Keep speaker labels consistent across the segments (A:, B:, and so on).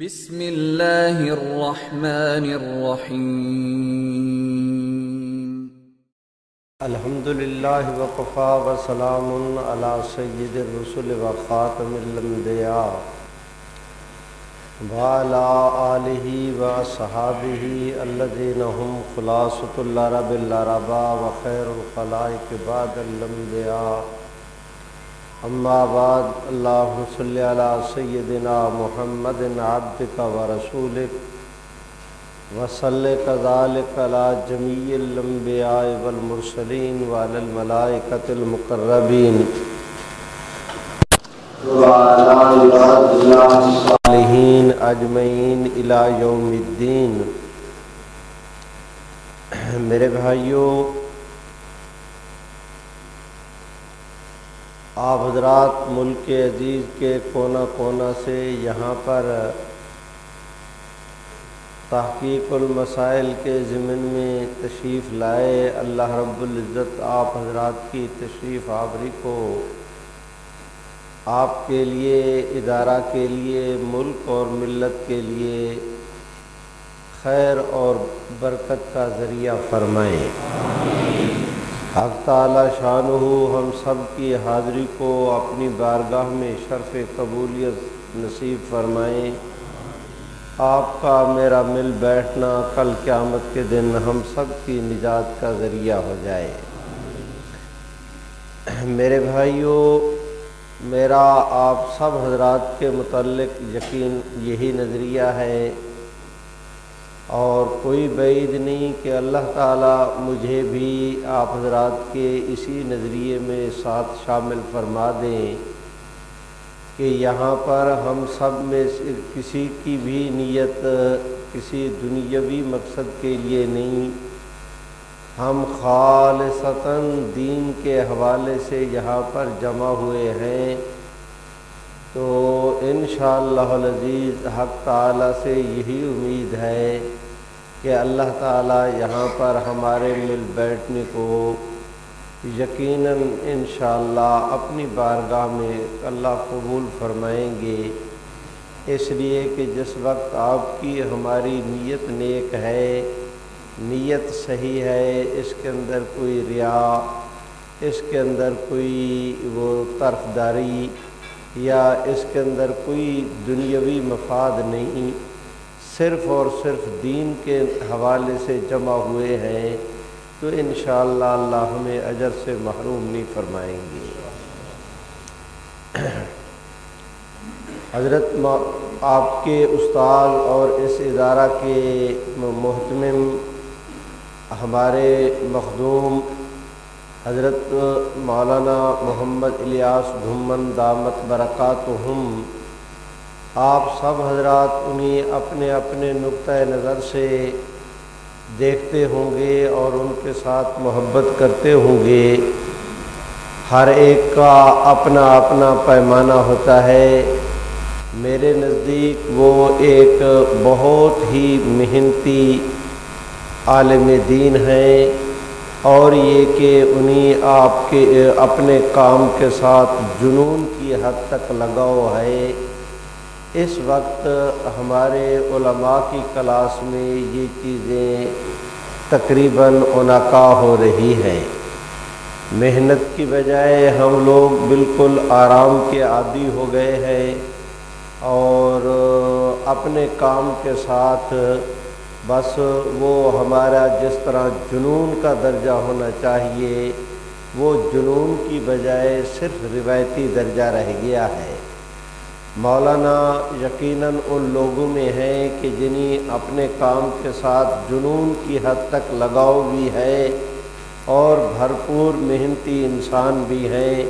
A: بسم اللہ الرحمن الرحیم۔
B: الحمد للہ وقفا وسلام علی سید الرسل و خاتم الانبیاء وعلى آلہ و اصحابہ الذین هم خلاصۃ العرب العربا و خیر الخلائق بعد الانبیاء۔ اما بعد اللہم صلی علی سیدنا محمد عبدک و رسولک وصلی کذالک علی جمیع الانبیاء والمرسلین وعلی الملائکۃ المقربین وعلی اجمعین الی یوم الدین میرے بھائیوں آپ حضرات ملک عزیز کے کونا کونا سے یہاں پر تحقیق المسائل کے ضمن میں تشریف لائے۔ اللہ رب العزت آپ حضرات کی تشریف آوری کو آپ کے لیے، ادارہ کے لیے، ملک اور ملت کے لیے خیر اور برکت کا ذریعہ فرمائیں حق تعالی شان ہو ہم سب کی حاضری کو اپنی بارگاہ میں شرف قبولیت نصیب فرمائیں۔ آپ کا میرا مل بیٹھنا کل قیامت کے دن ہم سب کی نجات کا ذریعہ ہو جائے۔ میرے بھائیوں میرا آپ سب حضرات کے متعلق یقین یہی نظریہ ہے اور کوئی بعید نہیں کہ اللہ تعالیٰ مجھے بھی آپ حضرات کے اسی نظریے میں ساتھ شامل فرما دیں کہ یہاں پر ہم سب میں کسی کی بھی نیت، کسی دنیاوی مقصد کے لیے نہیں۔ ہم خالصتاً دین کے حوالے سے یہاں پر جمع ہوئے ہیں۔ تو انشاءاللہ العزیز حق تعالیٰ سے یہی امید ہے کہ اللہ تعالیٰ یہاں پر ہمارے مل بیٹھنے کو یقیناً انشاءاللہ اپنی بارگاہ میں اللہ قبول فرمائیں گے۔ اس لیے کہ جس وقت آپ کی ہماری نیت نیک ہے، نیت صحیح ہے، اس کے اندر کوئی ریا، اس کے اندر کوئی وہ طرف داری یا اس کے اندر کوئی دنیاوی مفاد نہیں صرف اور صرف دین کے حوالے سے جمع ہوئے ہیں، تو انشاءاللہ اللہ ہمیں اجر سے محروم نہیں فرمائیں گے۔ حضرت آپ کے استاد اور اس ادارہ کے محتمم ہمارے مخدوم حضرت مولانا محمد الیاس گھمن دامت برکات آپ سب حضرات انہیں اپنے اپنے نقطۂ نظر سے دیکھتے ہوں گے اور ان کے ساتھ محبت کرتے ہوں گے۔ ہر ایک کا اپنا اپنا پیمانہ ہوتا ہے۔ میرے نزدیک وہ ایک بہت ہی محنتی عالم دین ہیں اور یہ کہ انہیں آپ کے اپنے کام کے ساتھ جنون کی حد تک لگاؤ ہے۔ اس وقت ہمارے علماء کی کلاس میں یہ چیزیں تقریباً انعقا ہو رہی ہیں۔ محنت کی بجائے ہم لوگ بالکل آرام کے عادی ہو گئے ہیں اور اپنے کام کے ساتھ بس وہ ہمارا جس طرح جنون کا درجہ ہونا چاہیے، وہ جنون کی بجائے صرف روایتی درجہ رہ گیا ہے۔ مولانا یقیناً ان لوگوں میں ہیں کہ جنہیں اپنے کام کے ساتھ جنون کی حد تک لگاؤ بھی ہے اور بھرپور محنتی انسان بھی ہیں۔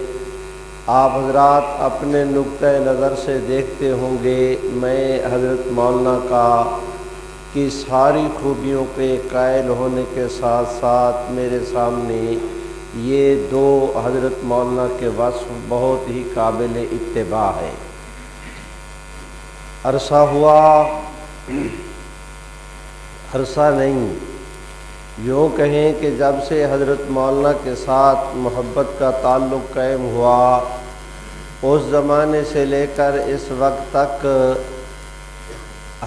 B: آپ حضرات اپنے نقطۂ نظر سے دیکھتے ہوں گے میں حضرت مولانا کا کی ساری خوبیوں کے قائل ہونے کے ساتھ ساتھ میرے سامنے یہ دو حضرت مولانا کے وصف بہت ہی قابل اتباع ہے عرصہ ہوا، عرصہ نہیں۔ یوں کہیں کہ جب سے حضرت مولانا کے ساتھ محبت کا تعلق قائم ہوا، اس زمانے سے لے کر اس وقت تک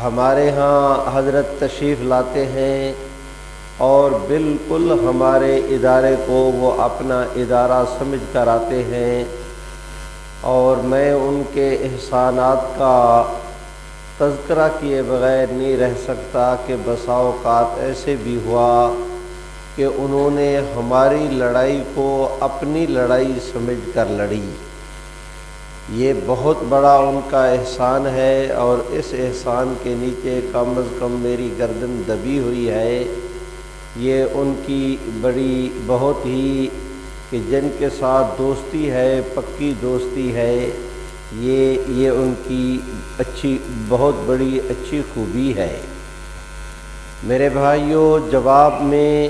B: ہمارے ہاں حضرت تشریف لاتے ہیں اور بالکل ہمارے ادارے کو وہ اپنا ادارہ سمجھ کر آتے ہیں اور میں ان کے احسانات کا تذکرہ کیے بغیر نہیں رہ سکتا کہ بسا اوقات ایسے بھی ہوا کہ انہوں نے ہماری لڑائی کو اپنی لڑائی سمجھ کر لڑی۔ یہ بہت بڑا ان کا احسان ہے اور اس احسان کے نیچے کم از کم میری گردن دبی ہوئی ہے۔ یہ ان کی بڑی بہت ہی کہ جن کے ساتھ دوستی ہے، پکی دوستی ہے۔ یہ یہ ان کی اچھی، بہت بڑی اچھی خوبی ہے۔ میرے بھائیوں جواب میں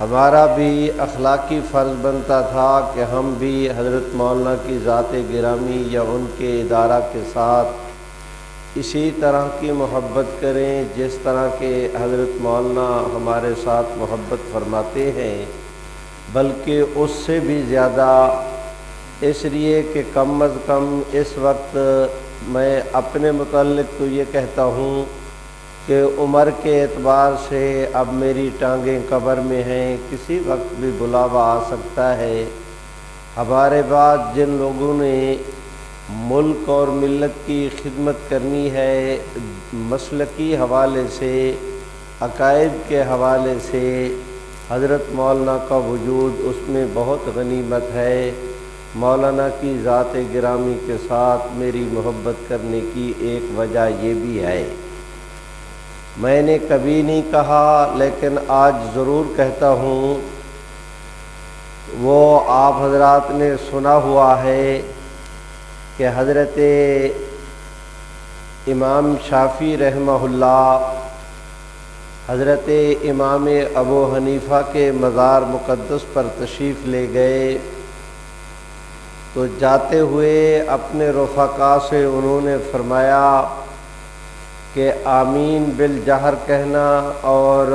B: ہمارا بھی اخلاقی فرض بنتا تھا کہ ہم بھی حضرت مولانا کی ذات گرامی یا ان کے ادارہ کے ساتھ اسی طرح کی محبت کریں، جس طرح کے حضرت مولانا ہمارے ساتھ محبت فرماتے ہیں، بلکہ اس سے بھی زیادہ اس لیے کہ کم از کم اس وقت میں اپنے متعلق تو یہ کہتا ہوں کہ عمر کے اعتبار سے اب میری ٹانگیں قبر میں ہیں، کسی وقت بھی بلاوا آ سکتا ہے۔ ہمارے بعد جن لوگوں نے ملک اور ملت کی خدمت کرنی ہے مسلقی حوالے سے، عقائد کے حوالے سے، حضرت مولانا کا وجود اس میں بہت غنیمت ہے۔ مولانا کی ذات گرامی کے ساتھ میری محبت کرنے کی ایک وجہ یہ بھی ہے۔ میں نے کبھی نہیں کہا، لیکن آج ضرور کہتا ہوں۔ وہ آپ حضرات نے سنا ہوا ہے کہ حضرت امام شافی رحمہ اللہ، حضرت امام ابو حنیفہ کے مزار مقدس پر تشریف لے گئے۔ تو جاتے ہوئے اپنے رفقا سے انہوں نے فرمایا کہ آمین بالجہر کہنا اور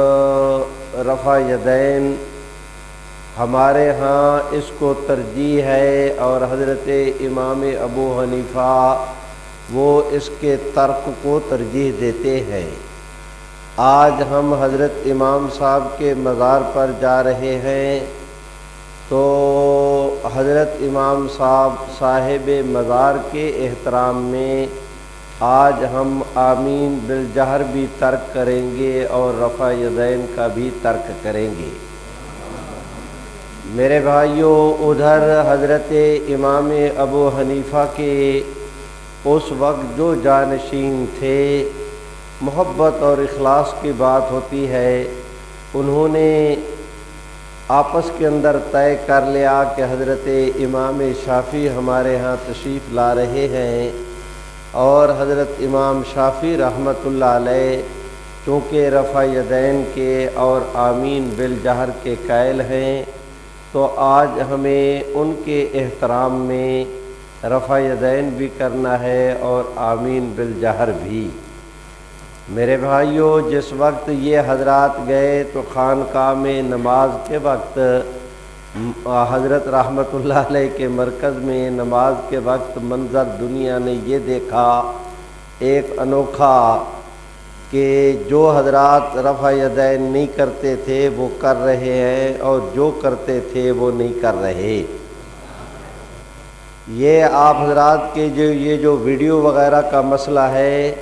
B: رفع یدین ہمارے ہاں اس کو ترجیح ہے اور حضرت امام ابو حنیفہ وہ اس کے ترک کو ترجیح دیتے ہیں۔ آج ہم حضرت امام صاحب کے مزار پر جا رہے ہیں تو حضرت امام صاحب صاحب مزار کے احترام میں آج ہم آمین بالجہر بھی ترک کریں گے اور رفع یدین کا بھی ترک کریں گے۔ میرے بھائیوں ادھر حضرت امام ابو حنیفہ کے اس وقت جو جانشین تھے، محبت اور اخلاص کی بات ہوتی ہے، انہوں نے آپس کے اندر طے کر لیا کہ حضرت امام شافی ہمارے ہاں تشریف لا رہے ہیں اور حضرت امام شافی رحمۃ اللہ علیہ چونکہ رفع یدین کے اور آمین بالجہر کے قائل ہیں، تو آج ہمیں ان کے احترام میں رفع یدین بھی کرنا ہے اور آمین بالجہر بھی۔ میرے بھائیوں جس وقت یہ حضرات گئے تو خانقاہ میں نماز کے وقت حضرت رحمۃ اللہ علیہ کے مرکز میں نماز کے وقت منظر دنیا نے یہ دیکھا، ایک انوکھا کہ جو حضرات رفع یدین نہیں کرتے تھے وہ کر رہے ہیں اور جو کرتے تھے وہ نہیں کر رہے۔ یہ آپ حضرات کے جو، یہ جو ویڈیو وغیرہ کا مسئلہ ہے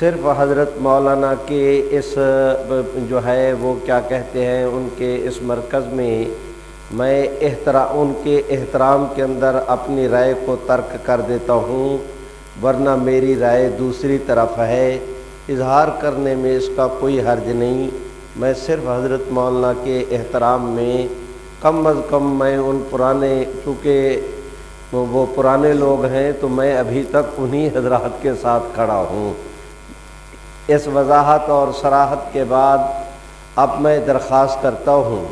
B: صرف حضرت مولانا کے اس، جو ہے، وہ کیا کہتے ہیں، ان کے اس مرکز میں میں احترام ان کے احترام کے اندر اپنی رائے کو ترک کر دیتا ہوں، ورنہ میری رائے دوسری طرف ہے۔ اظہار کرنے میں اس کا کوئی حرج نہیں۔ میں صرف حضرت مولانا کے احترام میں کم از کم میں ان پرانے، چونکہ وہ پرانے لوگ ہیں، تو میں ابھی تک انہی حضرات کے ساتھ کھڑا ہوں۔ اس وضاحت اور سراحت کے بعد اب میں درخواست کرتا ہوں،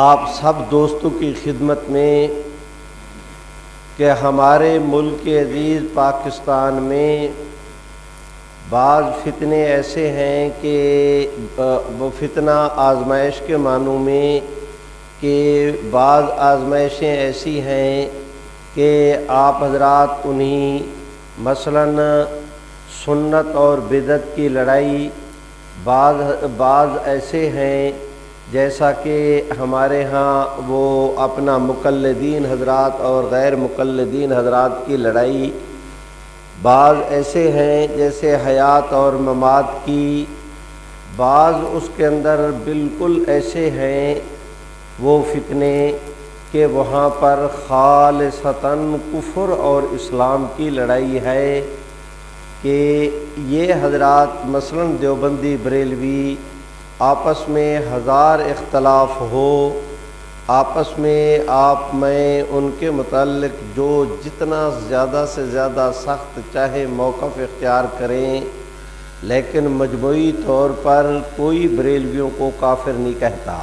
B: آپ سب دوستوں کی خدمت میں کہ ہمارے ملک عزیز پاکستان میں بعض فتنے ایسے ہیں کہ وہ فتنہ آزمائش کے معنوں میں کہ بعض آزمائشیں ایسی ہیں کہ آپ حضرات انہیں مثلاً سنت اور بدت کی لڑائی بعض بعض ایسے ہیں جیسا کہ ہمارے ہاں وہ اپنا مقلدین حضرات اور غیر مقلدین حضرات کی لڑائی بعض ایسے ہیں جیسے حیات اور مماد کی بعض اس کے اندر بالکل ایسے ہیں وہ فتنے کہ وہاں پر خالصتاً کفر اور اسلام کی لڑائی ہے کہ یہ حضرات مثلا دیوبندی بریلوی آپس میں ہزار اختلاف ہو، آپس میں آپ میں ان کے متعلق جو جتنا زیادہ سے زیادہ سخت چاہے موقف اختیار کریں، لیکن مجموعی طور پر کوئی بریلویوں کو کافر نہیں کہتا۔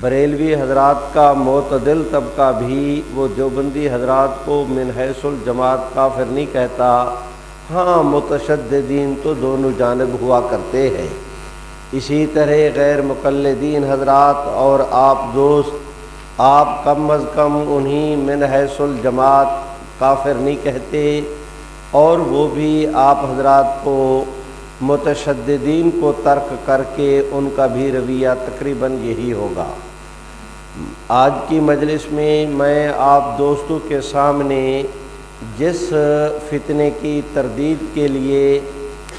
B: بریلوی حضرات کا معتدل طبقہ بھی وہ دیوبندی حضرات کو من حیث الجماعت کافر نہیں کہتا۔ ہاں متشددین تو دونوں جانب ہوا کرتے ہیں۔ اسی طرح غیر مقلدین حضرات اور آپ دوست، آپ کم از کم انہیں من حیث الجماعت کافر نہیں کہتے۔ اور وہ بھی آپ حضرات کو، متشددین کو ترک کر کے ان کا بھی رویہ تقریباً یہی ہوگا۔ آج کی مجلس میں میں آپ دوستوں کے سامنے جس فتنے کی تردید کے لیے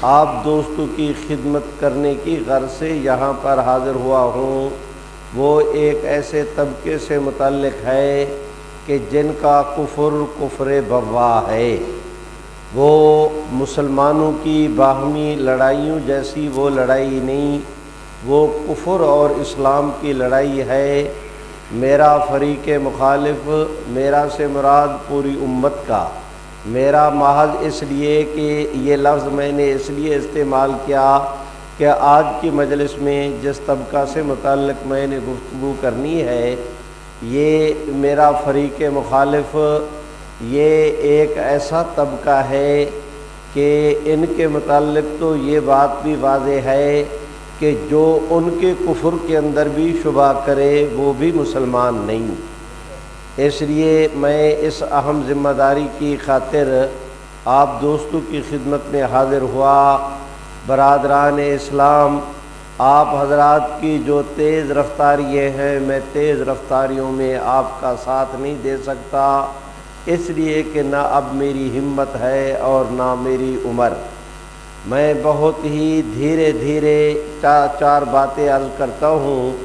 B: آپ دوستوں کی خدمت کرنے کی غرض سے یہاں پر حاضر ہوا ہوں، وہ ایک ایسے طبقے سے متعلق ہے کہ جن کا کفر کفر بوا ہے۔ وہ مسلمانوں کی باہمی لڑائیوں جیسی وہ لڑائی نہیں، وہ کفر اور اسلام کی لڑائی ہے۔ میرا فریق مخالف، میرا سے مراد پوری امت کا۔ میرا محض اس لیے کہ یہ لفظ میں نے اس لیے استعمال کیا کہ آج کی مجلس میں جس طبقہ سے متعلق میں نے گفتگو کرنی ہے، یہ میرا فریق مخالف، یہ ایک ایسا طبقہ ہے کہ ان کے متعلق تو یہ بات بھی واضح ہے کہ جو ان کے کفر کے اندر بھی شبہ کرے وہ بھی مسلمان نہیں۔ اس لیے میں اس اہم ذمہ داری کی خاطر آپ دوستوں کی خدمت میں حاضر ہوا۔ برادران اسلام، آپ حضرات کی جو تیز رفتاریاں ہیں، میں تیز رفتاریوں میں آپ کا ساتھ نہیں دے سکتا۔ اس لیے کہ نہ اب میری ہمت ہے اور نہ میری عمر۔ میں بہت ہی دھیرے دھیرے چار چار باتیں عرض کرتا ہوں۔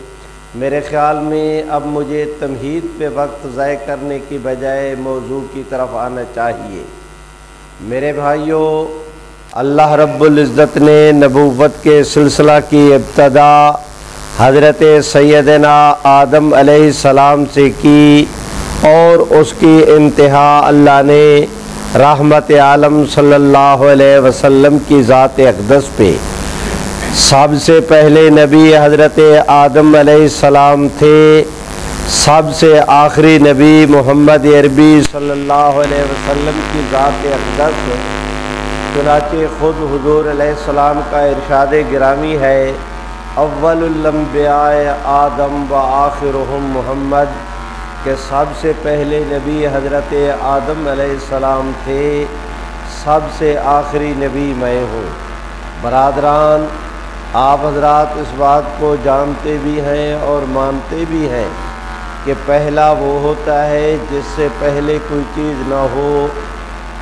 B: میرے خیال میں اب مجھے تمہید پہ وقت ضائع کرنے کی بجائے موضوع کی طرف آنا چاہیے۔ میرے بھائیوں اللہ رب العزت نے نبوت کے سلسلہ کی ابتدا حضرت سیدنا آدم علیہ السلام سے کی اور اس کی انتہا اللہ نے رحمت عالم صلی اللہ علیہ وسلم کی ذات اقدس پہ۔ سب سے پہلے نبی حضرت آدم علیہ السلام تھے۔ سب سے آخری نبی محمد عربی صلی اللہ علیہ وسلم کی ذات اقدس۔ چنانچہ خود حضور علیہ السلام کا ارشاد گرامی ہے۔ اول الانبیاء آدم و آخرهم محمد۔ کہ سب سے پہلے نبی حضرت آدم علیہ السلام تھے، سب سے آخری نبی میں ہوں۔ برادران، آپ حضرات اس بات کو جانتے بھی ہیں اور مانتے بھی ہیں کہ پہلا وہ ہوتا ہے جس سے پہلے کوئی چیز نہ ہو،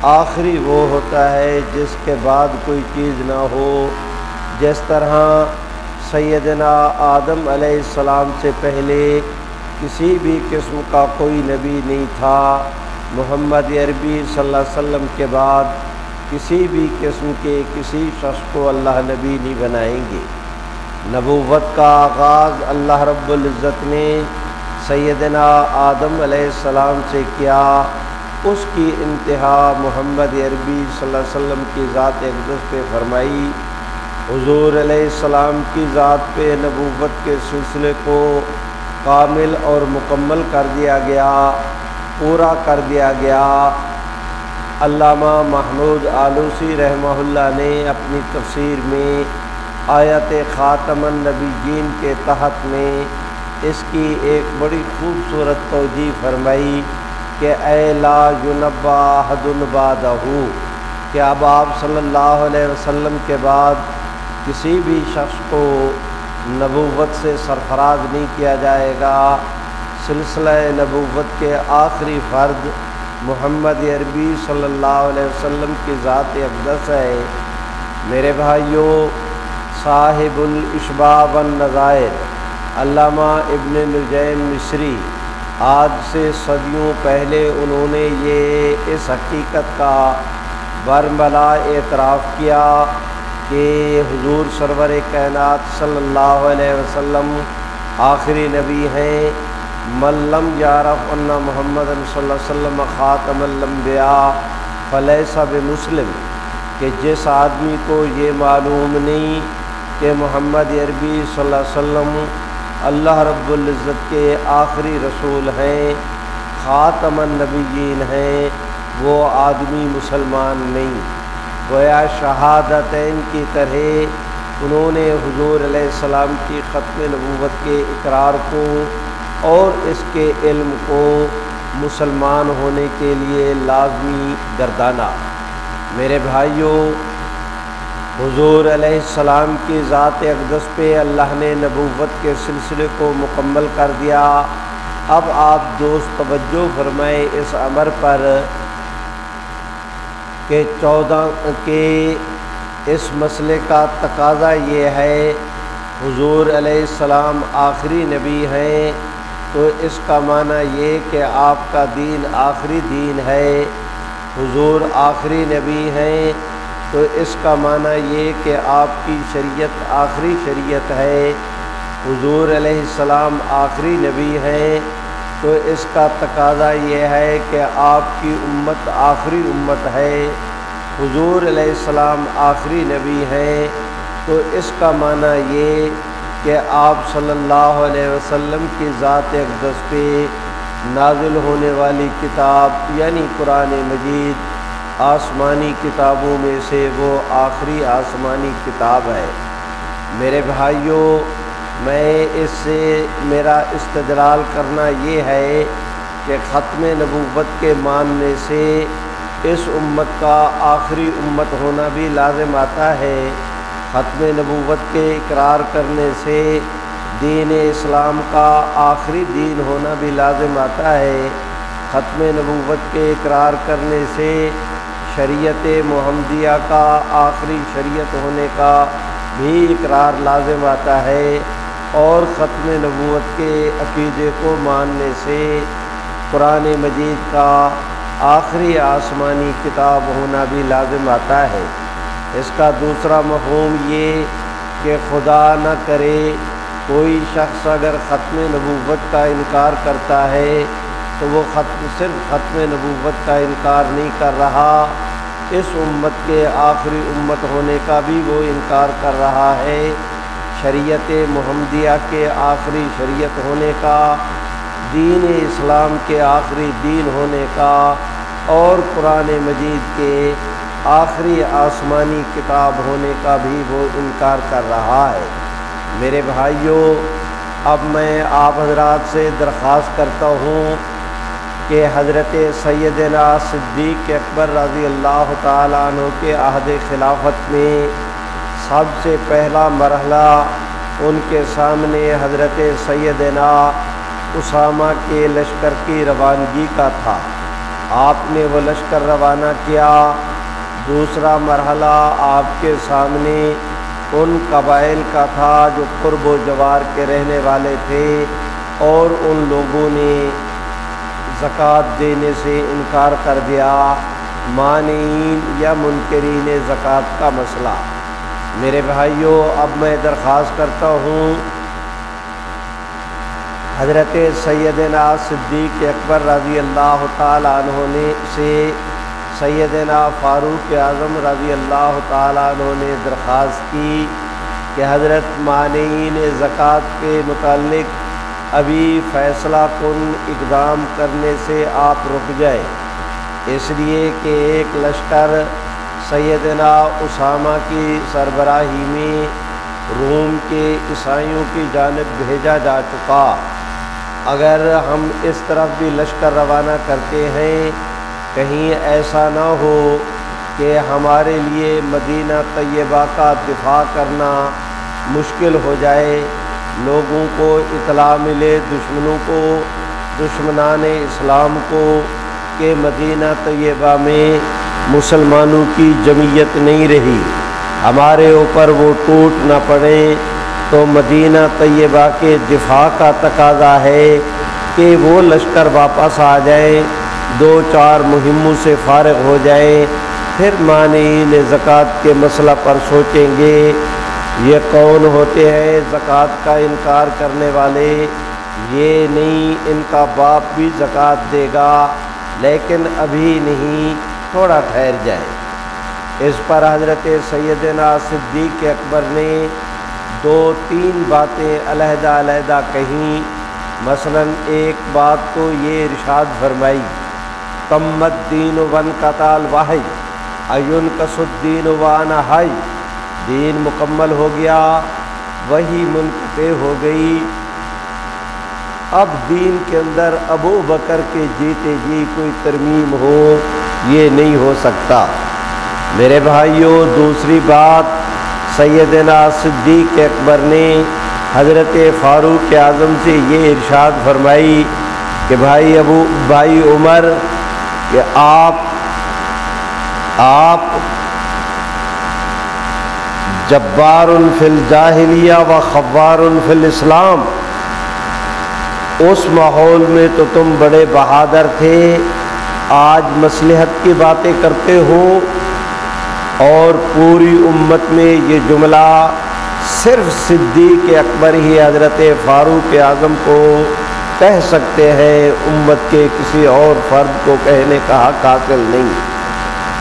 B: آخری وہ ہوتا ہے جس کے بعد کوئی چیز نہ ہو۔ جس طرح سیدنا آدم علیہ السلام سے پہلے کسی بھی قسم کا کوئی نبی نہیں تھا۔ محمد عربی صلی اللہ علیہ وسلم کے بعد کسی بھی قسم کے کسی شخص کو اللہ نبی نہیں بنائیں گے۔ نبوت کا آغاز اللہ رب العزت نے سیدنا آدم علیہ السلام سے کیا۔ اس کی انتہا محمد عربی صلی اللہ علیہ وسلم کی ذات اقدس پہ فرمائی۔ حضور علیہ السلام کی ذات پہ نبوت کے سلسلے کو کامل اور مکمل کر دیا گیا، پورا کر دیا گیا۔ علامہ محمود آلوسی رحمہ اللہ نے اپنی تفسیر میں آیت خاتم النبیین کے تحت میں اس کی ایک بڑی خوبصورت توجہ فرمائی کہ اے لا یونبا حد البادہ کہ اب آپ صلی اللہ علیہ وسلم کے بعد کسی بھی شخص کو نبوت سے سرفراز نہیں کیا جائے گا۔ سلسلہ نبوت کے آخری فرد محمد عربی صلی اللہ علیہ وسلم کی ذات اقدس ہے۔ میرے بھائیوں صاحب الاشباب النظائر علامہ ابن نجیم مصری، آج سے صدیوں پہلے انہوں نے یہ اس حقیقت کا برملا اعتراف کیا کہ حضور سرور کائنات صلی اللہ علیہ وسلم آخری نبی ہیں۔ ملم یارف اللہ محمد صلی اللہ علیہ وسلم خاتم الانبیاء فلیسہ مسلم کہ جس آدمی کو یہ معلوم نہیں کہ محمد عربی صلی اللہ علیہ وسلم اللہ رب العزت کے آخری رسول ہیں، خاتم النبیین ہیں، وہ آدمی مسلمان نہیں۔ گویا شہادتین کی طرح انہوں نے حضور علیہ السلام کی ختم نبوت کے اقرار کو اور اس کے علم کو مسلمان ہونے کے لیے لازمی گردانہ میرے بھائیوں، حضور علیہ السلام کی ذات اقدس پہ اللہ نے نبوت کے سلسلے کو مکمل کر دیا۔ اب آپ دوست توجہ فرمائیں اس امر پر کہ چودہ کے اس مسئلے کا تقاضا یہ ہے، حضور علیہ السلام آخری نبی ہیں، تو اس کا معنی یہ کہ آپ کا دین آخری دین ہے، حضور آخری نبی ہیں، تو اس کا معنی یہ کہ آپ کی شریعت آخری شریعت ہے، حضور علیہ السلام آخری نبی ہیں تو اس کا تقاضا یہ ہے کہ آپ کی امت آخری امت ہے، حضور علیہ السلام آخری نبی ہیں تو اس کا معنی یہ کہ آپ صلی اللہ علیہ وسلم کی ذات اقدس پہ نازل ہونے والی کتاب یعنی قرآن مجید، آسمانی کتابوں میں سے وہ آخری آسمانی کتاب ہے۔ میرے بھائیوں میں اس سے میرا استدلال کرنا یہ ہے کہ ختم نبوت کے ماننے سے اس امت کا آخری امت ہونا بھی لازم آتا ہے۔ ختم نبوت کے اقرار کرنے سے دین اسلام کا آخری دین ہونا بھی لازم آتا ہے۔ ختم نبوت کے اقرار کرنے سے شریعت محمدیہ کا آخری شریعت ہونے کا بھی اقرار لازم آتا ہے۔ اور ختم نبوت کے عقیدے کو ماننے سے قرآن مجید کا آخری آسمانی کتاب ہونا بھی لازم آتا ہے۔ اس کا دوسرا مفہوم یہ کہ خدا نہ کرے کوئی شخص اگر ختم نبوت کا انکار کرتا ہے تو وہ ختم، صرف ختم نبوت کا انکار نہیں کر رہا، اس امت کے آخری امت ہونے کا بھی وہ انکار کر رہا ہے۔ شریعت محمدیہ کے آخری شریعت ہونے کا، دین اسلام کے آخری دین ہونے کا، اور قرآن مجید کے آخری آسمانی کتاب ہونے کا بھی وہ انکار کر رہا ہے۔ میرے بھائیوں اب میں آپ حضرات سے درخواست کرتا ہوں کہ حضرت سیدنا صدیق اکبر رضی اللہ تعالیٰ عنہ کے عہد خلافت میں سب سے پہلا مرحلہ ان کے سامنے حضرت سیدنا اسامہ کے لشکر کی روانگی کا تھا۔ آپ نے وہ لشکر روانہ کیا۔ دوسرا مرحلہ آپ کے سامنے ان قبائل کا تھا جو قرب و جوار کے رہنے والے تھے اور ان لوگوں نے زکوٰۃ دینے سے انکار کر دیا۔ مانین یا منکرین زکوٰۃ کا مسئلہ۔ میرے بھائیوں اب میں درخواست کرتا ہوں، حضرت سیدنا صدیق اکبر رضی اللہ تعالیٰ عنہ نے سے، سیدنا فاروق اعظم رضی اللہ تعالیٰ عنہ نے درخواست کی کہ حضرت معنین زکوٰۃ کے متعلق ابھی فیصلہ کن اقدام کرنے سے آپ رک جائیں۔ اس لیے کہ ایک لشکر سیدنا اسامہ کی سربراہی میں روم کے عیسائیوں کی جانب بھیجا جا چکا۔ اگر ہم اس طرف بھی لشکر روانہ کرتے ہیں، کہیں ایسا نہ ہو کہ ہمارے لیے مدینہ طیبہ کا دفاع کرنا مشکل ہو جائے۔ لوگوں کو اطلاع ملے، دشمنوں کو، دشمنان اسلام کو، کہ مدینہ طیبہ میں مسلمانوں کی جمعیت نہیں رہی۔ ہمارے اوپر وہ ٹوٹ نہ پڑے۔ تو مدینہ طیبہ کے دفاع کا تقاضا ہے کہ وہ لشکر واپس آ جائیں۔ دو چار مہموں سے فارغ ہو جائیں۔ پھر معنی زکوٰۃ کے مسئلہ پر سوچیں گے۔ یہ کون ہوتے ہیں زکوٰۃ کا انکار کرنے والے؟ یہ نہیں، ان کا باپ بھی زکوٰۃ دے گا۔ لیکن ابھی نہیں۔ تھوڑا ٹھہر جائے۔ اس پر حضرت سیدنا صدیق اکبر نے دو تین باتیں علیحدہ علیحدہ کہیں۔ مثلا ایک بات تو یہ ارشاد فرمائی تمت دین ون قطال واحد ایون کسدین وان ہائی دین مکمل ہو گیا وہی منقطع ہو گئی۔ اب دین کے اندر ابو بکر کے جیتے جی کوئی ترمیم ہو۔ یہ نہیں ہو سکتا۔ میرے بھائیوں دوسری بات سیدنا صدیق اکبر نے حضرت فاروق اعظم سے یہ ارشاد فرمائی کہ بھائی ابو، بھائی عمر، کہ آپ آپ جبار فی الجاہلیہ و خبار فی الاسلام، اس ماحول میں تو تم بڑے بہادر تھے۔ آج مصلحت کی باتیں کرتے ہو اور پوری امت میں یہ جملہ صرف صدیق اکبر ہی حضرت فاروق اعظم کو کہہ سکتے ہیں، امت کے کسی اور فرد کو کہنے کا حق حاصل نہیں۔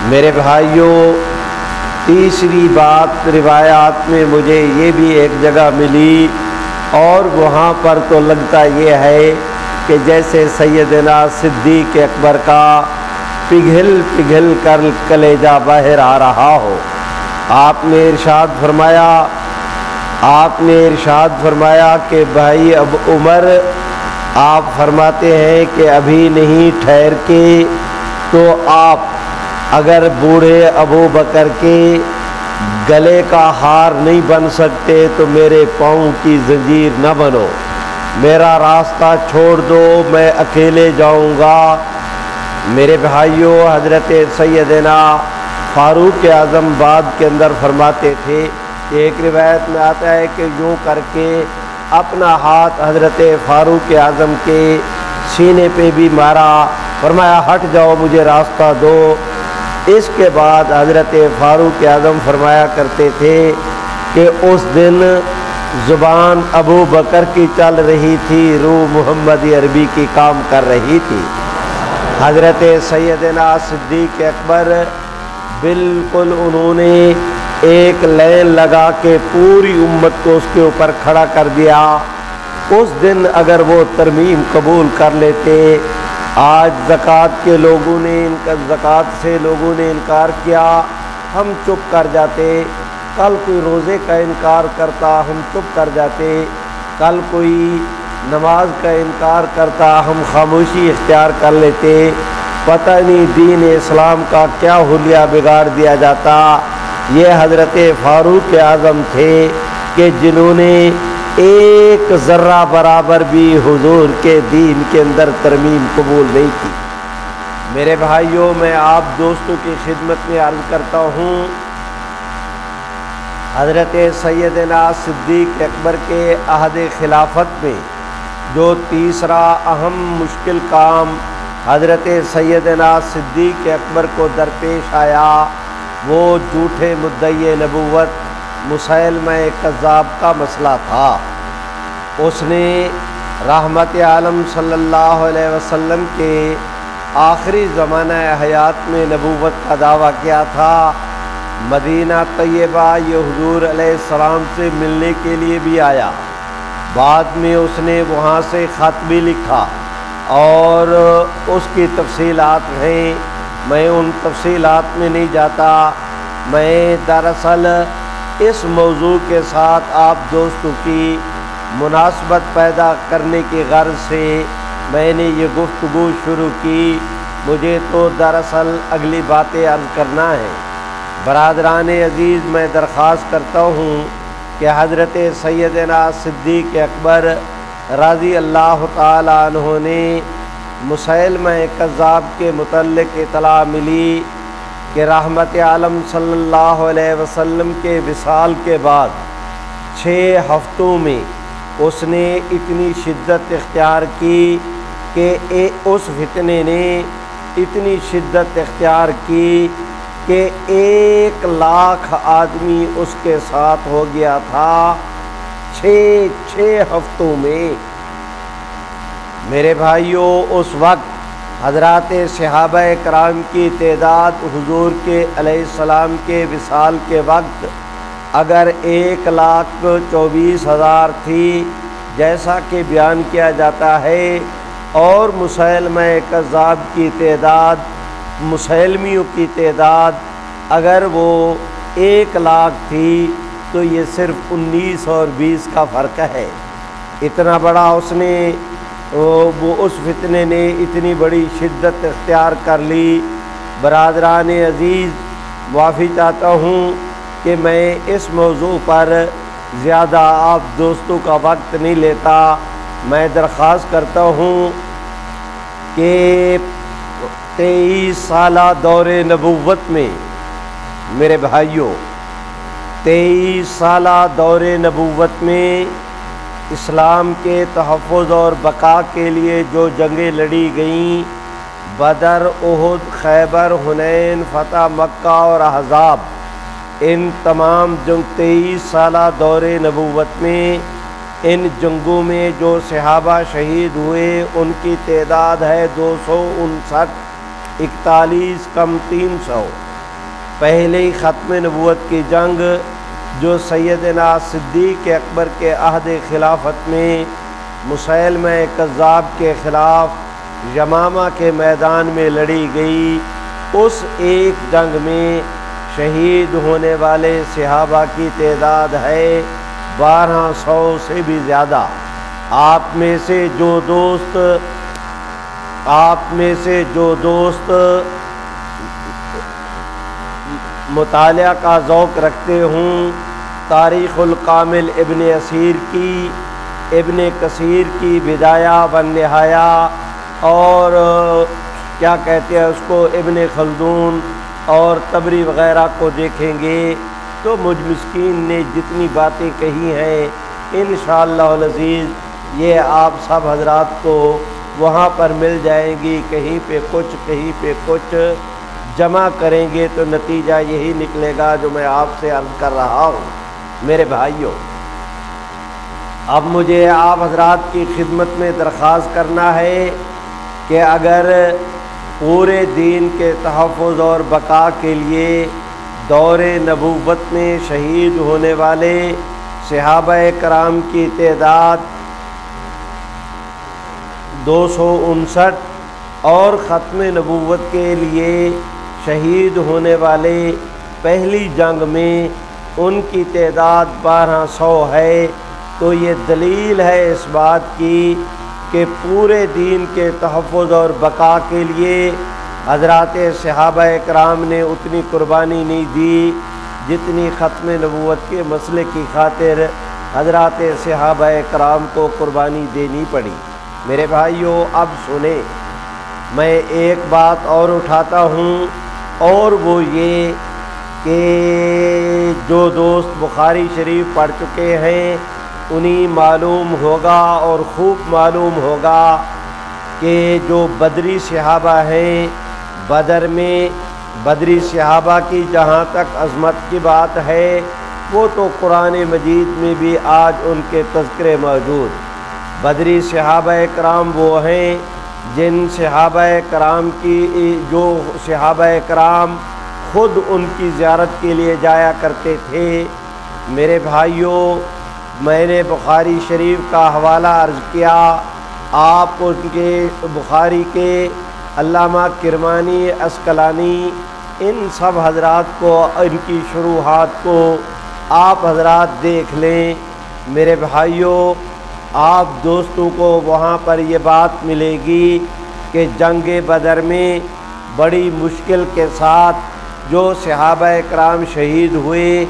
B: میرے بھائیوں تیسری بات روایات میں مجھے یہ بھی ایک جگہ ملی اور وہاں پر تو لگتا یہ ہے کہ جیسے سیدنا صدیق اکبر کا پگھل پگھل کر کلیجہ باہر آ رہا ہو۔ آپ نے ارشاد فرمایا، آپ نے ارشاد فرمایا کہ بھائی اب عمر، آپ فرماتے ہیں کہ ابھی نہیں ٹھہر کے تو آپ اگر بوڑھے ابو بکر کے گلے کا ہار نہیں بن سکتے تو میرے پاؤں کی زنجیر نہ بنو۔ میرا راستہ چھوڑ دو، میں اکیلے جاؤں گا۔ میرے بھائیوں حضرت سیدنا فاروق اعظم بعد کے اندر فرماتے تھے، ایک روایت میں آتا ہے کہ یوں کر کے اپنا ہاتھ حضرت فاروق اعظم کے سینے پہ بھی مارا، فرمایا، ہٹ جاؤ، مجھے راستہ دو۔ اس کے بعد حضرت فاروق اعظم فرمایا کرتے تھے کہ اس دن زبان ابو بکر کی چل رہی تھی، روح محمد عربی کی کام کر رہی تھی۔ حضرت سیدنا صدیق اکبر بالکل انہوں نے ایک لین لگا کے پوری امت کو اس کے اوپر کھڑا کر دیا۔ اس دن اگر وہ ترمیم قبول کر لیتے، آج زکوٰۃ کے لوگوں نے ان کا زکوٰۃ سے لوگوں نے انکار کیا۔ ہم چپ کر جاتے۔ کل کوئی روزے کا انکار کرتا، ہم چپ کر جاتے۔ کل کوئی نماز کا انکار کرتا، ہم خاموشی اختیار کر لیتے۔ پتہ نہیں دین اسلام کا کیا حلیہ بگاڑ دیا جاتا۔ یہ حضرت فاروق اعظم تھے کہ جنہوں نے ایک ذرہ برابر بھی حضور کے دین کے اندر ترمیم قبول نہیں کی۔ میرے بھائیوں، میں آپ دوستوں کی خدمت میں عرض کرتا ہوں حضرت سیدنا صدیق اکبر کے عہد خلافت میں جو تیسرا اہم مشکل کام حضرت سیدنا صدیق اکبر کو درپیش آیا، وہ جھوٹے مدعی نبوت، مسلمہ کذاب کا مسئلہ تھا۔ اس نے رحمت عالم صلی اللہ علیہ وسلم کے آخری زمانہ حیات میں نبوت کا دعویٰ کیا تھا۔ مدینہ طیبہ یہ حضور علیہ السلام سے ملنے کے لیے بھی آیا۔ بعد میں اس نے وہاں سے خط بھی لکھا اور اس کی تفصیلات ہیں۔ میں ان تفصیلات میں نہیں جاتا۔ میں دراصل اس موضوع کے ساتھ آپ دوستوں کی مناسبت پیدا کرنے کی غرض سے میں نے یہ گفتگو شروع کی۔ مجھے تو دراصل اگلی باتیں عرض کرنا ہے۔ برادران عزیز، میں درخواست کرتا ہوں کہ حضرت سیدنا صدیق اکبر رضی اللہ تعالیٰ عنہ نے مسلم کذاب کے متعلق اطلاع ملی کہ رحمت عالم صلی اللہ علیہ وسلم کے وصال کے بعد چھ ہفتوں میں اس نے اتنی شدت اختیار کی کہ اس فتنے نے اتنی شدت اختیار کی کہ ایک لاکھ آدمی اس کے ساتھ ہو گیا تھا چھ چھ ہفتوں میں۔ میرے بھائیوں اس وقت حضرات صحابہ کرام کی تعداد حضور کے علیہ السلام کے وصال کے وقت اگر ایک لاکھ چوبیس ہزار تھی، جیسا کہ بیان کیا جاتا ہے، اور مسلم کذاب کی تعداد مسلمیوں کی تعداد اگر وہ ایک لاکھ تھی تو یہ صرف انیس اور بیس کا فرق ہے۔ اتنا بڑا اس نے وہ اس فتنے نے اتنی بڑی شدت اختیار کر لی۔ برادران عزیز، معافی چاہتا ہوں کہ میں اس موضوع پر زیادہ آپ دوستوں کا وقت نہیں لیتا۔ میں درخواست کرتا ہوں کہ تیئیس سالہ دور نبوت میں، میرے بھائیوں تیئیس سالہ دور نبوت میں اسلام کے تحفظ اور بقا کے لیے جو جنگیں لڑی گئیں، بدر عہد خیبر، حنین، فتح مکہ اور احزاب، ان تمام جنگ تیئیس سالہ دور نبوت میں، ان جنگوں میں جو صحابہ شہید ہوئے، ان کی تعداد ہے دو سو انسٹھ اکتالیس کم تین سو۔ پہلے ختم نبوت کی جنگ جو سیدنا صدیق اکبر کے عہد خلافت میں مسلم کذاب کے خلاف یمامہ کے میدان میں لڑی گئی، اس ایک جنگ میں شہید ہونے والے صحابہ کی تعداد ہے بارہ سو سے بھی زیادہ۔ آپ میں سے جو دوست آپ میں سے جو دوست مطالعہ کا ذوق رکھتے ہوں، تاریخ القامل ابن اسیر کی، ابن کثیر کی بدایا و نہایا اور کیا کہتے ہیں اس کو، ابن خلدون اور تبری وغیرہ کو دیکھیں گے تو مجھ مسکین نے جتنی باتیں کہی ہیں، انشاءاللہ العزیز یہ آپ سب حضرات کو وہاں پر مل جائیں گی، کہیں پہ کچھ، کہیں پہ کچھ۔ جمع کریں گے تو نتیجہ یہی نکلے گا جو میں آپ سے عرض کر رہا ہوں۔ میرے بھائیوں، اب مجھے آپ حضرات کی خدمت میں درخواست کرنا ہے کہ اگر پورے دین کے تحفظ اور بقا کے لیے دور نبوت میں شہید ہونے والے صحابہ کرام کی تعداد دو سو انسٹھ اور ختم نبوت کے لیے شہید ہونے والے پہلی جنگ میں ان کی تعداد بارہ سو ہے۔ تو یہ دلیل ہے اس بات کی کہ پورے دین کے تحفظ اور بقا کے لیے حضرات صحابہ کرام نے اتنی قربانی نہیں دی جتنی ختم نبوت کے مسئلے کی خاطر حضرات صحابہ کرام کو قربانی دینی پڑی۔ میرے بھائیوں اب سنیں۔ میں ایک بات اور اٹھاتا ہوں، اور وہ یہ کہ جو دوست بخاری شریف پڑھ چکے ہیں، انہیں معلوم ہوگا اور خوب معلوم ہوگا کہ جو بدری صحابہ ہیں، بدر میں، بدری صحابہ کی جہاں تک عظمت کی بات ہے، وہ تو قرآن مجید میں بھی آج ان کے تذکرے موجود۔ بدری صحابہ کرام وہ ہیں جن صحابہ کرام کی جو صحابہ کرام خود ان کی زیارت کے لیے جایا کرتے تھے۔ میرے بھائیوں میں نے بخاری شریف کا حوالہ عرض کیا۔ آپ ان کے بخاری کے علامہ کرمانی اسکلانی ان سب حضرات کو، ان کی شروحات کو آپ حضرات دیکھ لیں۔ میرے بھائیوں آپ دوستوں کو وہاں پر یہ بات ملے گی کہ جنگ بدر میں بڑی مشکل کے ساتھ جو صحابہ کرام شہید ہوئے،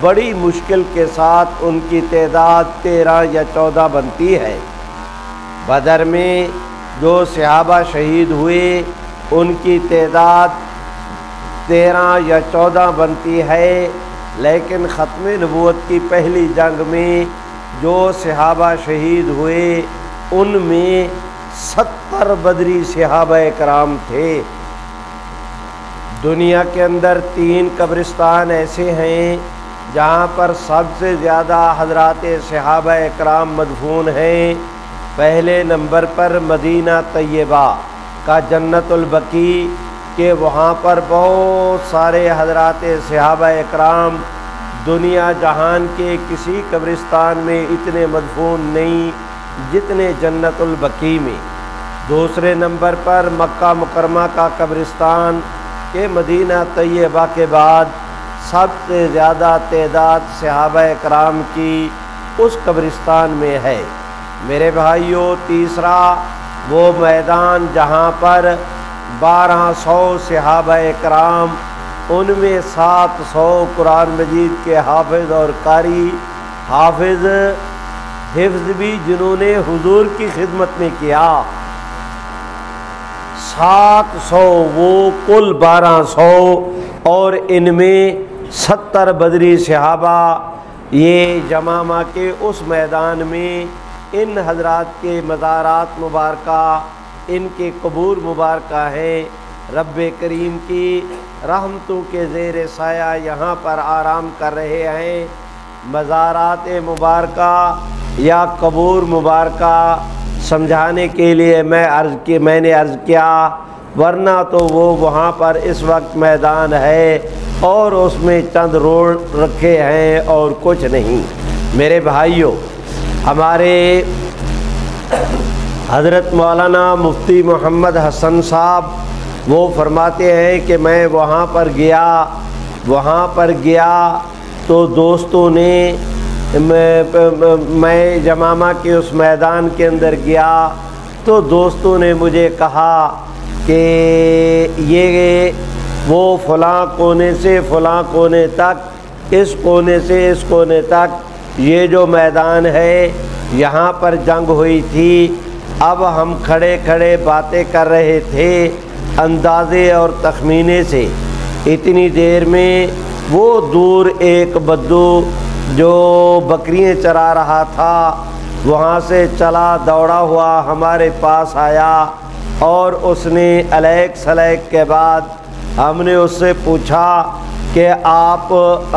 B: بڑی مشکل کے ساتھ ان کی تعداد تیرہ یا چودہ بنتی ہے۔ بدر میں جو صحابہ شہید ہوئے، ان کی تعداد تیرہ یا چودہ بنتی ہے، لیکن ختم نبوت کی پہلی جنگ میں جو صحابہ شہید ہوئے، ان میں ستر بدری صحابہ کرام تھے۔ دنیا کے اندر تین قبرستان ایسے ہیں جہاں پر سب سے زیادہ حضرات صحابہ کرام مدفون ہیں۔ پہلے نمبر پر مدینہ طیبہ کا جنت البقی کہ وہاں پر بہت سارے حضرات صحابہ اکرام دنیا جہان کے کسی قبرستان میں اتنے مدفون نہیں جتنے جنت البقی میں۔ دوسرے نمبر پر مکہ مکرمہ کا قبرستان کہ مدینہ طیبہ کے بعد سب سے زیادہ تعداد صحابہ اکرام کی اس قبرستان میں ہے۔ میرے بھائیوں تیسرا وہ میدان جہاں پر بارہ سو صحابہ کرام ان میں سات سو قرآن مجید کے حافظ اور قاری حافظ، حفظ بھی جنہوں نے حضور کی خدمت میں کیا۔ سات سو، وہ کل بارہ سو اور ان میں ستر بدری صحابہ، یہ جمامہ کے اس میدان میں ان حضرات کے مزارات مبارکہ، ان کے قبور مبارکہ ہیں۔ رب کریم کی رحمتوں کے زیر سایہ یہاں پر آرام کر رہے ہیں۔ مزارات مبارکہ یا قبور مبارکہ سمجھانے کے لیے میں عرض کی میں نے عرض کیا، ورنہ تو وہ وہاں پر اس وقت میدان ہے اور اس میں چند روڈ رکھے ہیں اور کچھ نہیں۔ میرے بھائیوں ہمارے حضرت مولانا مفتی محمد حسن صاحب وہ فرماتے ہیں کہ میں وہاں پر گیا، وہاں پر گیا تو دوستوں نے میں جمامہ کے اس میدان کے اندر گیا تو دوستوں نے مجھے کہا کہ یہ وہ فلاں کونے سے، فلاں کونے تک، اس کونے سے، اس کونے تک یہ جو میدان ہے، یہاں پر جنگ ہوئی تھی۔ اب ہم کھڑے کھڑے باتیں کر رہے تھے۔ اندازے اور تخمینے سے اتنی دیر میں وہ دور ایک بدو جو بکریاں چرا رہا تھا، وہاں سے چلا، دوڑا ہوا ہمارے پاس آیا اور اس نے الیک سلیک کے بعد ہم نے اس سے پوچھا کہ آپ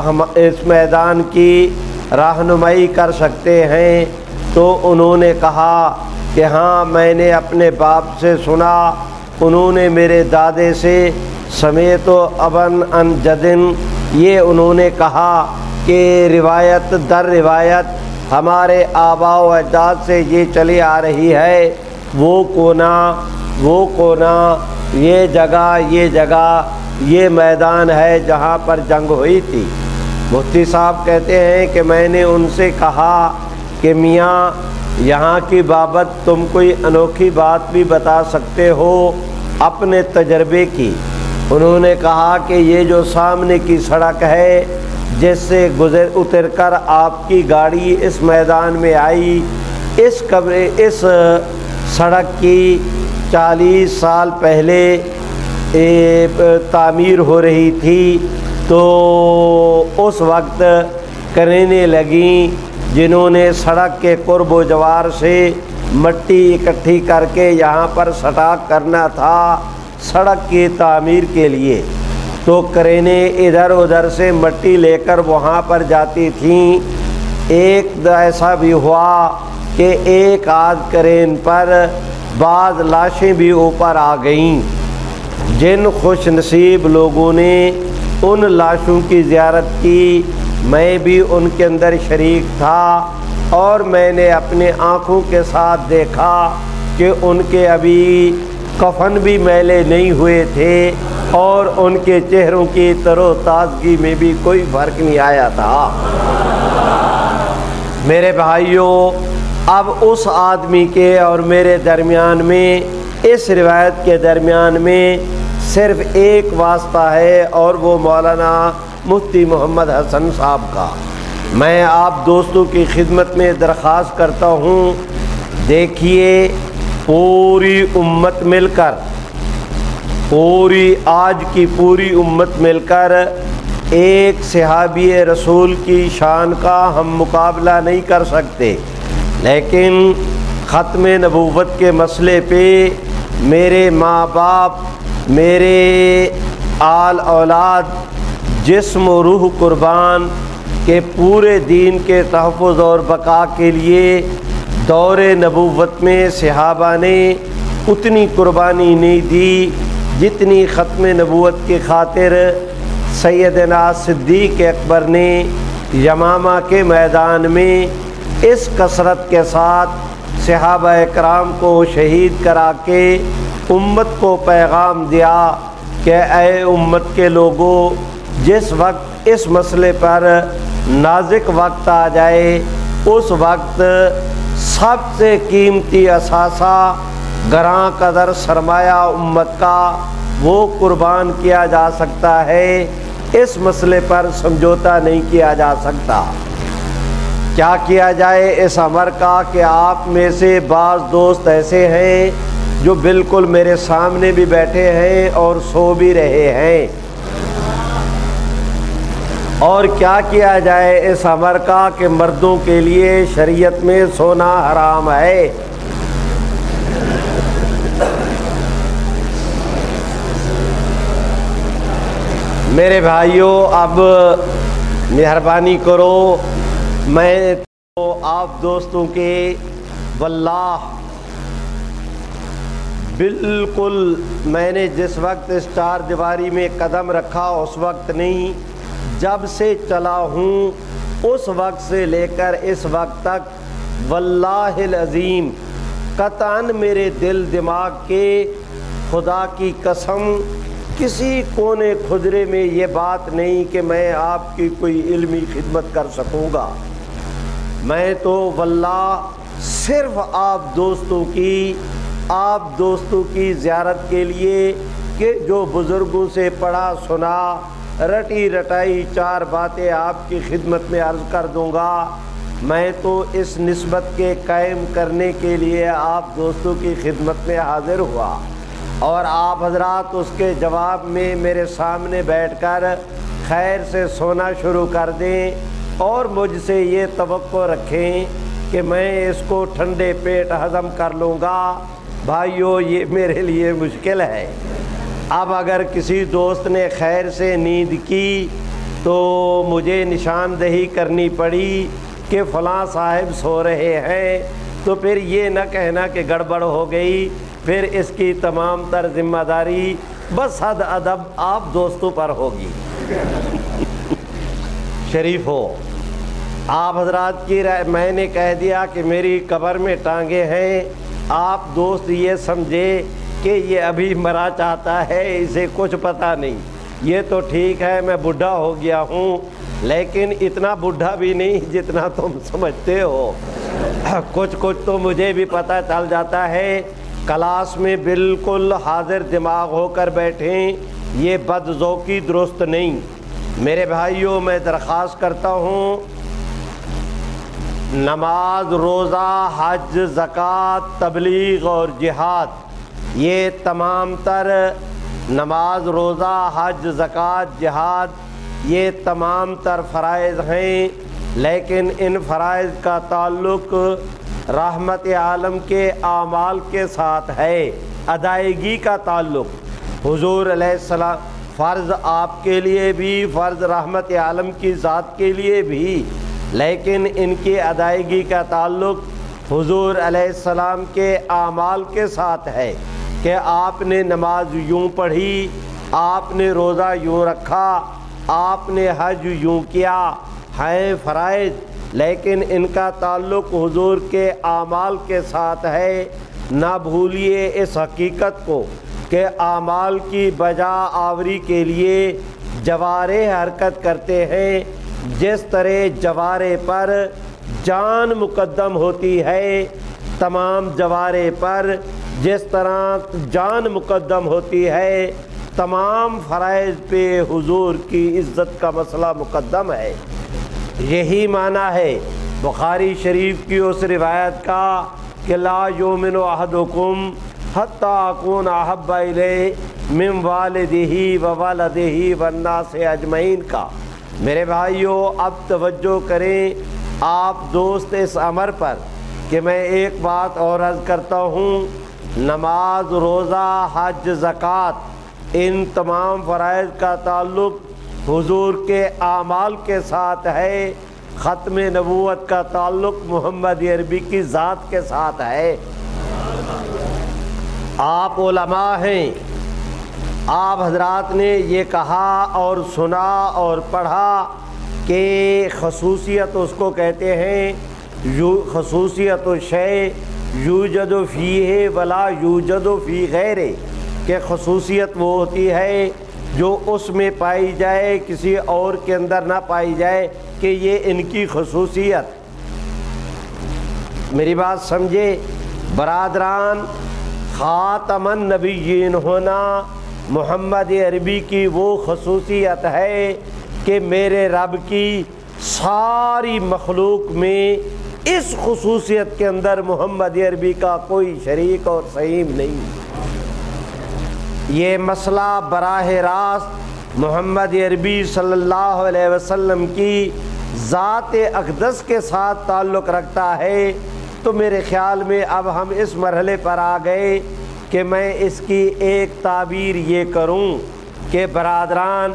B: ہم اس میدان کی رہنمائی کر سکتے ہیں؟ تو انہوں نے کہا کہ ہاں میں نے اپنے باپ سے سنا انہوں نے میرے دادے سے سمیت و ابن ان جدن، یہ انہوں نے کہا کہ روایت در روایت ہمارے آبا و اجداد سے یہ چلی آ رہی ہے، وہ کونا وہ کونا، یہ جگہ یہ جگہ، یہ میدان ہے جہاں پر جنگ ہوئی تھی۔ مفتی صاحب کہتے ہیں کہ میں نے ان سے کہا کہ میاں یہاں کی بابت تم کوئی انوکھی بات بھی بتا سکتے ہو اپنے تجربے کی۔ انہوں نے کہا کہ یہ جو سامنے کی سڑک ہے جس سے گزر اتر کر آپ کی گاڑی اس میدان میں آئی، اس قبر اس سڑک کی چالیس سال پہلے تعمیر ہو رہی تھی۔ تو اس وقت کرنے لگیں۔ جنہوں نے سڑک کے قرب و جوار سے مٹی اکٹھی کر کے یہاں پر سٹاک کرنا تھا سڑک کی تعمیر کے لیے۔ تو کرینے ادھر ادھر سے مٹی لے کر وہاں پر جاتی تھیں۔ ایک ایسا بھی ہوا کہ ایک آدھ کرین پر بعض لاشیں بھی اوپر آ گئیں۔ جن خوش نصیب لوگوں نے ان لاشوں کی زیارت کی۔ میں بھی ان کے اندر شریک تھا اور میں نے اپنے آنکھوں کے ساتھ دیکھا کہ ان کے ابھی کفن بھی میلے نہیں ہوئے تھے اور ان کے چہروں کی تر و تازگی میں بھی کوئی فرق نہیں آیا تھا۔ میرے بھائیوں، اب اس آدمی کے اور میرے درمیان میں، اس روایت کے درمیان میں صرف ایک واسطہ ہے اور وہ مولانا مفتی محمد حسن صاحب کا۔ میں آپ دوستوں کی خدمت میں درخواست کرتا ہوں، دیکھیے پوری امت مل کر، پوری آج کی پوری امت مل کر ایک صحابی رسول کی شان کا ہم مقابلہ نہیں کر سکتے۔ لیکن ختم نبوت کے مسئلے پہ میرے ماں باپ، میرے آل اولاد جسم و روح قربان کے پورے دین کے تحفظ اور بقا کے لیے دور نبوت میں صحابہ نے اتنی قربانی نہیں دی جتنی ختم نبوت کی خاطر سیدنا صدیق اکبر نے یمامہ کے میدان میں اس کثرت کے ساتھ صحابہ کرام کو شہید کرا کے امت کو پیغام دیا کہ اے امت کے لوگوں جس وقت اس مسئلے پر نازک وقت آ جائے، اس وقت سب سے قیمتی اثاثہ گراں قدر سرمایہ امت کا وہ قربان کیا جا سکتا ہے، اس مسئلے پر سمجھوتا نہیں کیا جا سکتا۔ کیا کیا جائے اس عمر کا کہ آپ میں سے بعض دوست ایسے ہیں جو بالکل میرے سامنے بھی بیٹھے ہیں اور سو بھی رہے ہیں۔ اور کیا کیا جائے اس عمر کا کہ مردوں کے لیے شریعت میں سونا حرام ہے؟ میرے بھائیوں اب مہربانی کرو، میں تو آپ دوستوں کے واللہ، بالکل میں نے جس وقت اس چار دیواری میں قدم رکھا، اس وقت نہیں جب سے چلا ہوں، اس وقت سے لے کر اس وقت تک، واللہ العظیم، قطعاً میرے دل دماغ کے خدا کی قسم، کسی کونے خدرے میں یہ بات نہیں کہ میں آپ کی کوئی علمی خدمت کر سکوں گا۔ میں تو واللہ صرف آپ دوستوں کی، آپ دوستوں کی زیارت کے لیے کہ جو بزرگوں سے پڑھا سنا رٹی رٹائی چار باتیں آپ کی خدمت میں عرض کر دوں گا۔ میں تو اس نسبت کے قائم کرنے کے لیے آپ دوستوں کی خدمت میں حاضر ہوا۔ اور آپ حضرات اس کے جواب میں میرے سامنے بیٹھ کر خیر سے سونا شروع کر دیں اور مجھ سے یہ توقع رکھیں کہ میں اس کو ٹھنڈے پیٹ ہضم کر لوں گا۔ بھائیو، یہ میرے لیے مشکل ہے۔ اب اگر کسی دوست نے خیر سے نیند کی تو مجھے نشاندہی کرنی پڑی کہ فلاں صاحب سو رہے ہیں، تو پھر یہ نہ کہنا کہ گڑبڑ ہو گئی۔ پھر اس کی تمام تر ذمہ داری بس حد ادب آپ دوستوں پر ہوگی۔ شریف ہو، آپ حضرات کی میں نے کہہ دیا کہ میری قبر میں ٹانگے ہیں۔ آپ دوست یہ سمجھے کہ یہ ابھی مرا چاہتا ہے، اسے کچھ پتہ نہیں۔ یہ تو ٹھیک ہے، میں بڈھا ہو گیا ہوں، لیکن اتنا بڈھا بھی نہیں جتنا تم سمجھتے ہو۔ کچھ کچھ تو مجھے بھی پتہ چل جاتا ہے۔ کلاس میں بالکل حاضر دماغ ہو کر بیٹھیں، یہ بد ذوقی درست نہیں۔ میرے بھائیوں، میں درخواست کرتا ہوں، نماز، روزہ، حج، زکوٰۃ، تبلیغ اور جہاد یہ تمام تر نماز، روزہ، حج، زکوٰۃ، جہاد، یہ تمام تر فرائض ہیں، لیکن ان فرائض کا تعلق رحمت عالم کے اعمال کے ساتھ ہے، ادائیگی کا تعلق۔ حضور علیہ السلام، فرض آپ کے لیے بھی، فرض رحمت عالم کی ذات کے لیے بھی، لیکن ان کی ادائیگی کا تعلق حضور علیہ السلام کے اعمال کے ساتھ ہے۔ کہ آپ نے نماز یوں پڑھی، آپ نے روزہ یوں رکھا، آپ نے حج یوں کیا، ہیں فرائض، لیکن ان کا تعلق حضور کے اعمال کے ساتھ ہے۔ نہ بھولیے اس حقیقت کو کہ اعمال کی بجا آوری کے لیے جوارے حرکت کرتے ہیں۔ جس طرح جوارے پر جان مقدم ہوتی ہے، تمام جوارے پر جس طرح جان مقدم ہوتی ہے، تمام فرائض پہ حضور کی عزت کا مسئلہ مقدم ہے۔ یہی معنی ہے، بخاری شریف کی اس روایت کا کہ لا یومن احدکم حتی اکون احب الیہ من والدہی و والدہی والناس اجمعین کا۔ میرے بھائیوں اب توجہ کریں آپ دوست اس امر پر کہ میں ایک بات اور عرض کرتا ہوں۔ نماز، روزہ، حج، زکوٰۃ، ان تمام فرائض کا تعلق حضور کے اعمال کے ساتھ ہے، ختم نبوت کا تعلق محمد عربی کی ذات کے ساتھ ہے۔ آپ علماء ہیں، آپ حضرات نے یہ کہا اور سنا اور پڑھا کہ خصوصیت اس کو کہتے ہیں خصوصیت و شے یو جد و فی ہے، ولا یو جد و فی غیر کہ خصوصیت وہ ہوتی ہے جو اس میں پائی جائے، کسی اور کے اندر نہ پائی جائے کہ یہ ان کی خصوصیت۔ میری بات سمجھے؟ برادران خاتم النبیین ہونا، محمد عربی کی وہ خصوصیت ہے کہ میرے رب کی ساری مخلوق میں اس خصوصیت کے اندر محمد عربی کا کوئی شریک اور سعیم نہیں۔ یہ مسئلہ براہ راست محمد عربی صلی اللہ علیہ وسلم کی ذات اقدس کے ساتھ تعلق رکھتا ہے۔ تو میرے خیال میں اب ہم اس مرحلے پر آ گئے کہ میں اس کی ایک تعبیر یہ کروں کہ برادران،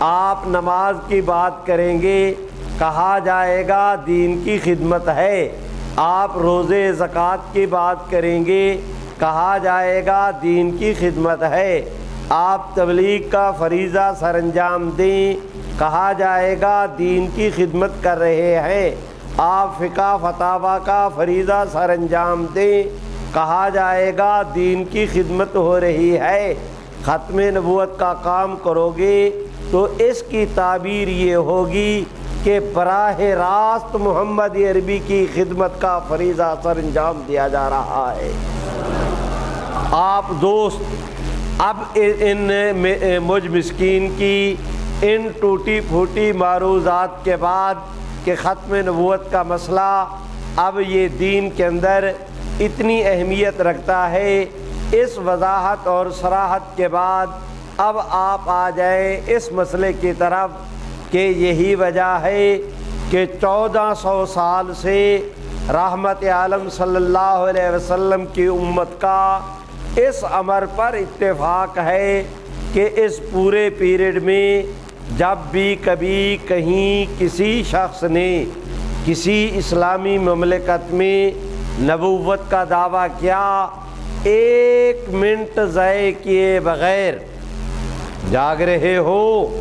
B: آپ نماز کی بات کریں گے کہا جائے گا دین کی خدمت ہے۔ آپ روزے زکوٰۃ کی بات کریں گے۔ کہا جائے گا دین کی خدمت ہے۔ آپ تبلیغ کا فریضہ سر انجام دیں۔ کہا جائے گا دین کی خدمت کر رہے ہیں۔ آپ فقہ فتح کا فریضہ سر انجام دیں۔ کہا جائے گا دین کی خدمت ہو رہی ہے۔ ختم نبوت کا کام کرو گے۔ تو اس کی تعبیر یہ ہوگی کہ براہ راست محمد عربی کی خدمت کا فریضہ سر انجام دیا جا رہا ہے۔ آپ دوست، اب ان مجھ مسکین کی ان ٹوٹی پھوٹی معروضات کے بعد کہ ختم نبوت کا مسئلہ اب یہ دین کے اندر اتنی اہمیت رکھتا ہے، اس وضاحت اور سراحت کے بعد اب آپ آ جائیں اس مسئلے کی طرف کہ یہی وجہ ہے کہ چودہ سو سال سے رحمت عالم صلی اللہ علیہ وسلم کی امت کا اس امر پر اتفاق ہے کہ اس پورے پیریڈ میں جب بھی کبھی کہیں کسی شخص نے کسی اسلامی مملکت میں نبوت کا دعویٰ کیا، ایک منٹ ضائع کیے بغیر جاگ رہے ہو۔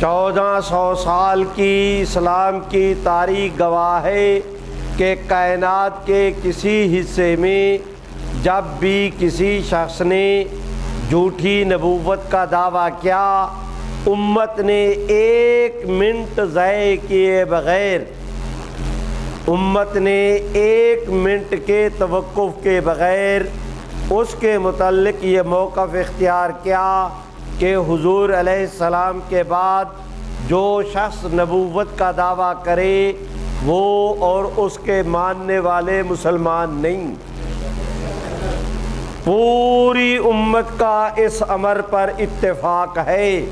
B: چودہ سو سال کی اسلام کی تاریخ گواہ ہے کہ کائنات کے کسی حصے میں جب بھی کسی شخص نے جھوٹی نبوت کا دعویٰ کیا، امت نے ایک منٹ ضائع کیے بغیر، امت نے ایک منٹ کے توقف کے بغیر اس کے متعلق یہ موقف اختیار کیا کہ حضور علیہ السلام کے بعد جو شخص نبوت کا دعویٰ کرے، وہ اور اس کے ماننے والے مسلمان نہیں۔ پوری امت کا اس امر پر اتفاق ہے۔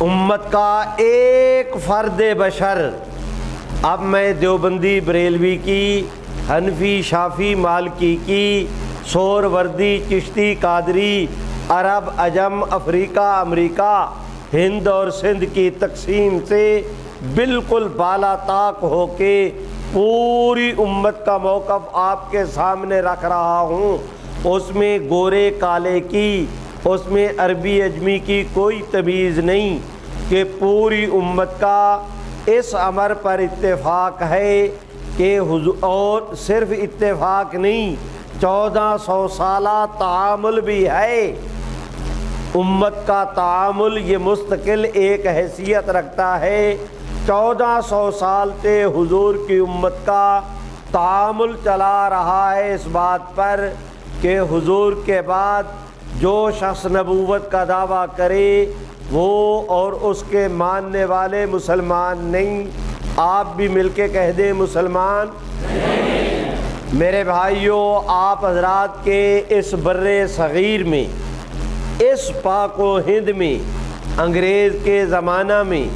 B: امت کا ایک فرد بشر۔ اب میں دیوبندی بریلوی کی حنفی، شافی مالکی کی سور وردی چشتی، قادری، عرب، اجم، افریقہ، امریکہ، ہند اور سندھ کی تقسیم سے بالکل بالا طاق ہو کے پوری امت کا موقف آپ کے سامنے رکھ رہا ہوں۔ اس میں گورے کالے کی، اس میں عربی اجمی کی کوئی تمیز نہیں کہ پوری امت کا اس امر پر اتفاق ہے۔ کہ اور صرف اتفاق نہیں، چودہ سو سالہ تعامل بھی ہے۔ امت کا تعامل یہ مستقل ایک حیثیت رکھتا ہے۔ چودہ سو سال سے حضور کی امت کا تعامل چلا رہا ہے اس بات پر کہ حضور کے بعد جو شخص نبوت کا دعویٰ کرے، وہ اور اس کے ماننے والے مسلمان نہیں۔ آپ بھی مل کے کہہ دیں مسلمان۔ میرے بھائیوں آپ حضرات کے اس بر صغیر میں، اس پاک و ہند میں، انگریز کے زمانہ میں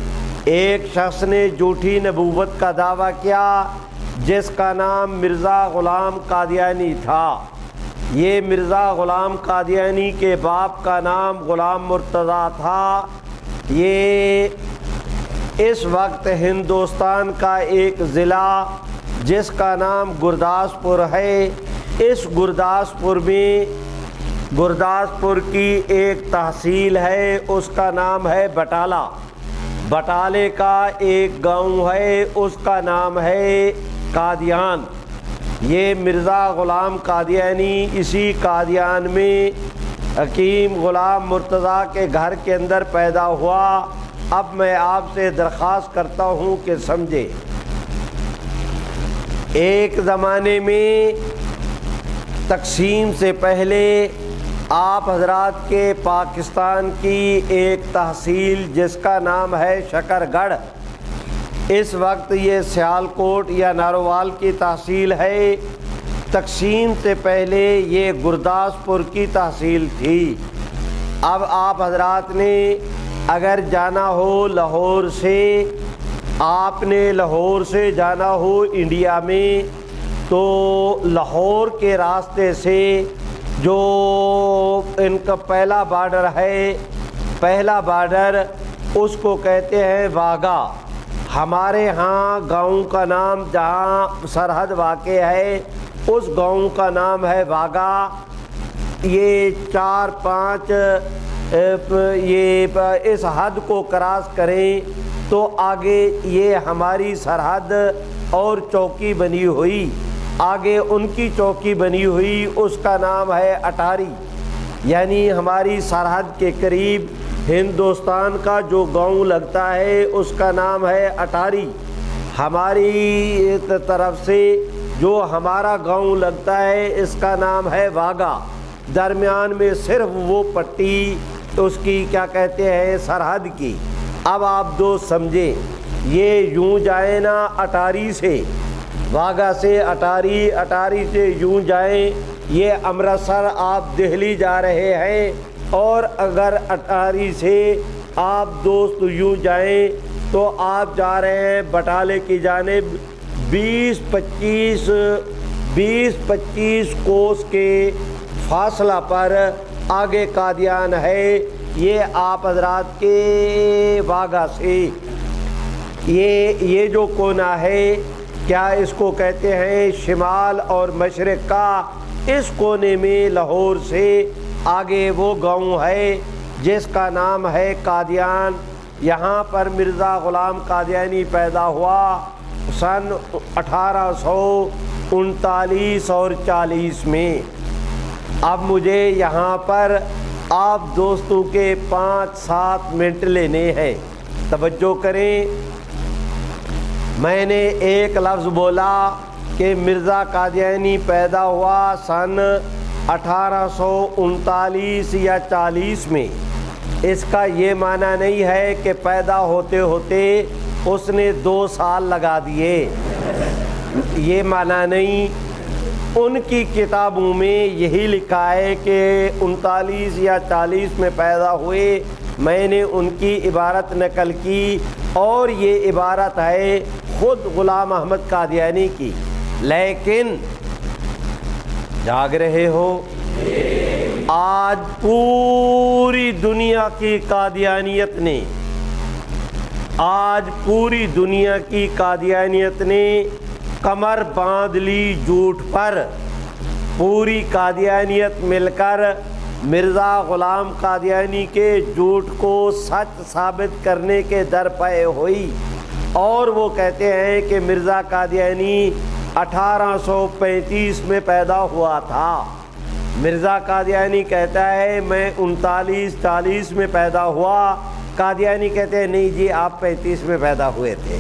B: ایک شخص نے جھوٹی نبوت کا دعویٰ کیا، جس کا نام مرزا غلام قادیانی تھا۔ یہ مرزا غلام قادیانی کے باپ کا نام غلام مرتضیٰ تھا۔ یہ اس وقت ہندوستان کا ایک ضلع جس کا نام گرداسپور ہے، اس گرداسپور میں گرداسپور کی ایک تحصیل ہے، اس کا نام ہے بٹالہ۔ بٹالے کا ایک گاؤں ہے، اس کا نام ہے قادیان۔ یہ مرزا غلام قادیانی اسی قادیان میں حکیم غلام مرتضیٰ کے گھر کے اندر پیدا ہوا۔ اب میں آپ سے درخواست کرتا ہوں کہ سمجھے۔ ایک زمانے میں تقسیم سے پہلے آپ حضرات کے پاکستان کی ایک تحصیل جس کا نام ہے شکر گڑھ اس وقت یہ سیالکوٹ یا ناروال کی تحصیل ہے۔ تقسیم سے پہلے یہ گرداسپور کی تحصیل تھی۔ اب آپ حضرات نے اگر جانا ہو لاہور سے، آپ نے لاہور سے جانا ہو انڈیا میں، تو لاہور کے راستے سے جو ان کا پہلا بارڈر ہے، پہلا بارڈر اس کو کہتے ہیں واگا۔ ہمارے ہاں گاؤں کا نام جہاں سرحد واقع ہے، اس گاؤں کا نام ہے واگا۔ یہ چار پانچ یہ اس حد کو کراس کریں تو آگے یہ ہماری سرحد اور چوکی بنی ہوئی، آگے ان کی چوکی بنی ہوئی، اس کا نام ہے اٹاری۔ یعنی ہماری سرحد کے قریب ہندوستان کا جو گاؤں لگتا ہے، اس کا نام ہے اٹاری۔ ہماری طرف سے جو ہمارا گاؤں لگتا ہے، اس کا نام ہے واگا۔ درمیان میں صرف وہ پٹی اس کی کیا کہتے ہیں، سرحد کی۔ اب آپ دوست سمجھیں، یہ یوں جائیں نا اٹاری سے۔ واگا سے اٹاری اٹاری سے یوں جائیں، یہ امرتسر آپ دہلی جا رہے ہیں۔ اور اگر اٹاری سے آپ دوست یوں جائیں، تو آپ جا رہے ہیں بٹالے کی جانب۔ بیس پچیس بیس پچیس کوس کے فاصلہ پر آگے قادیان ہے، یہ آپ حضرات کے واگا سے۔ یہ یہ جو کونا ہے، کیا اس کو کہتے ہیں شمال اور مشرق کا؟ اس کونے میں لاہور سے آگے وہ گاؤں ہے، جس کا نام ہے قادیان۔ یہاں پر مرزا غلام قادیانی پیدا ہوا سن اٹھارہ سو انتالیس اور چالیس میں۔ اب مجھے یہاں پر آپ دوستوں کے پانچ سات منٹ لینے ہیں۔ توجہ کریں۔ میں نے ایک لفظ بولا کہ مرزا قادیانی پیدا ہوا سن اٹھارہ سو انتالیس یا چالیس میں۔ اس کا یہ معنی نہیں ہے کہ پیدا ہوتے ہوتے اس نے دو سال لگا دیے۔ یہ معنی نہیں ان کی کتابوں میں یہی لکھا ہے کہ انتالیس یا چالیس میں پیدا ہوئے، میں نے ان کی عبارت نقل کی اور یہ عبارت ہے خود غلام احمد قادیانی کی۔ لیکن جاگ رہے ہو؟ آج پوری دنیا کی قادیانیت نے، آج پوری دنیا کی قادیانیت نے کمر باندھ لی جھوٹ پر۔ پوری قادیانیت مل کر مرزا غلام قادیانی کے جھوٹ کو سچ ثابت کرنے کے در پے ہوئی۔ اور وہ کہتے ہیں کہ مرزا قادیانی اٹھارہ سو پینتیس میں پیدا ہوا تھا۔ مرزا قادیانی کہتا ہے، میں انتالیس چالیس میں پیدا ہوا۔ قادیانی کہتے ہیں، نہیں جی آپ پینتیس میں پیدا ہوئے تھے۔